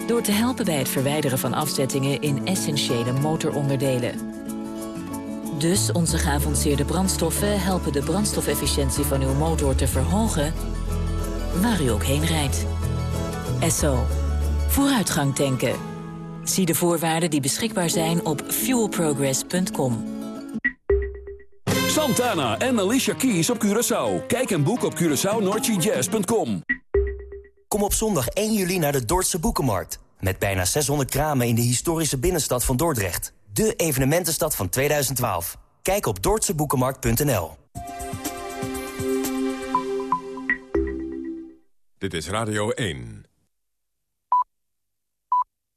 Door te helpen bij het verwijderen van afzettingen in essentiële motoronderdelen. Dus onze geavanceerde brandstoffen helpen de brandstofefficiëntie van uw motor te verhogen... waar u ook heen rijdt. Esso. Vooruitgang tanken. Zie de voorwaarden die beschikbaar zijn op fuelprogress.com. Santana en Alicia Keys op Curaçao. Kijk en boek op CuraçaoNordGJazz.com. Kom op zondag 1 juli naar de Dordtse Boekenmarkt. Met bijna 600 kramen in de historische binnenstad van Dordrecht. De evenementenstad van 2012. Kijk op dordtseboekenmarkt.nl. Dit is Radio 1.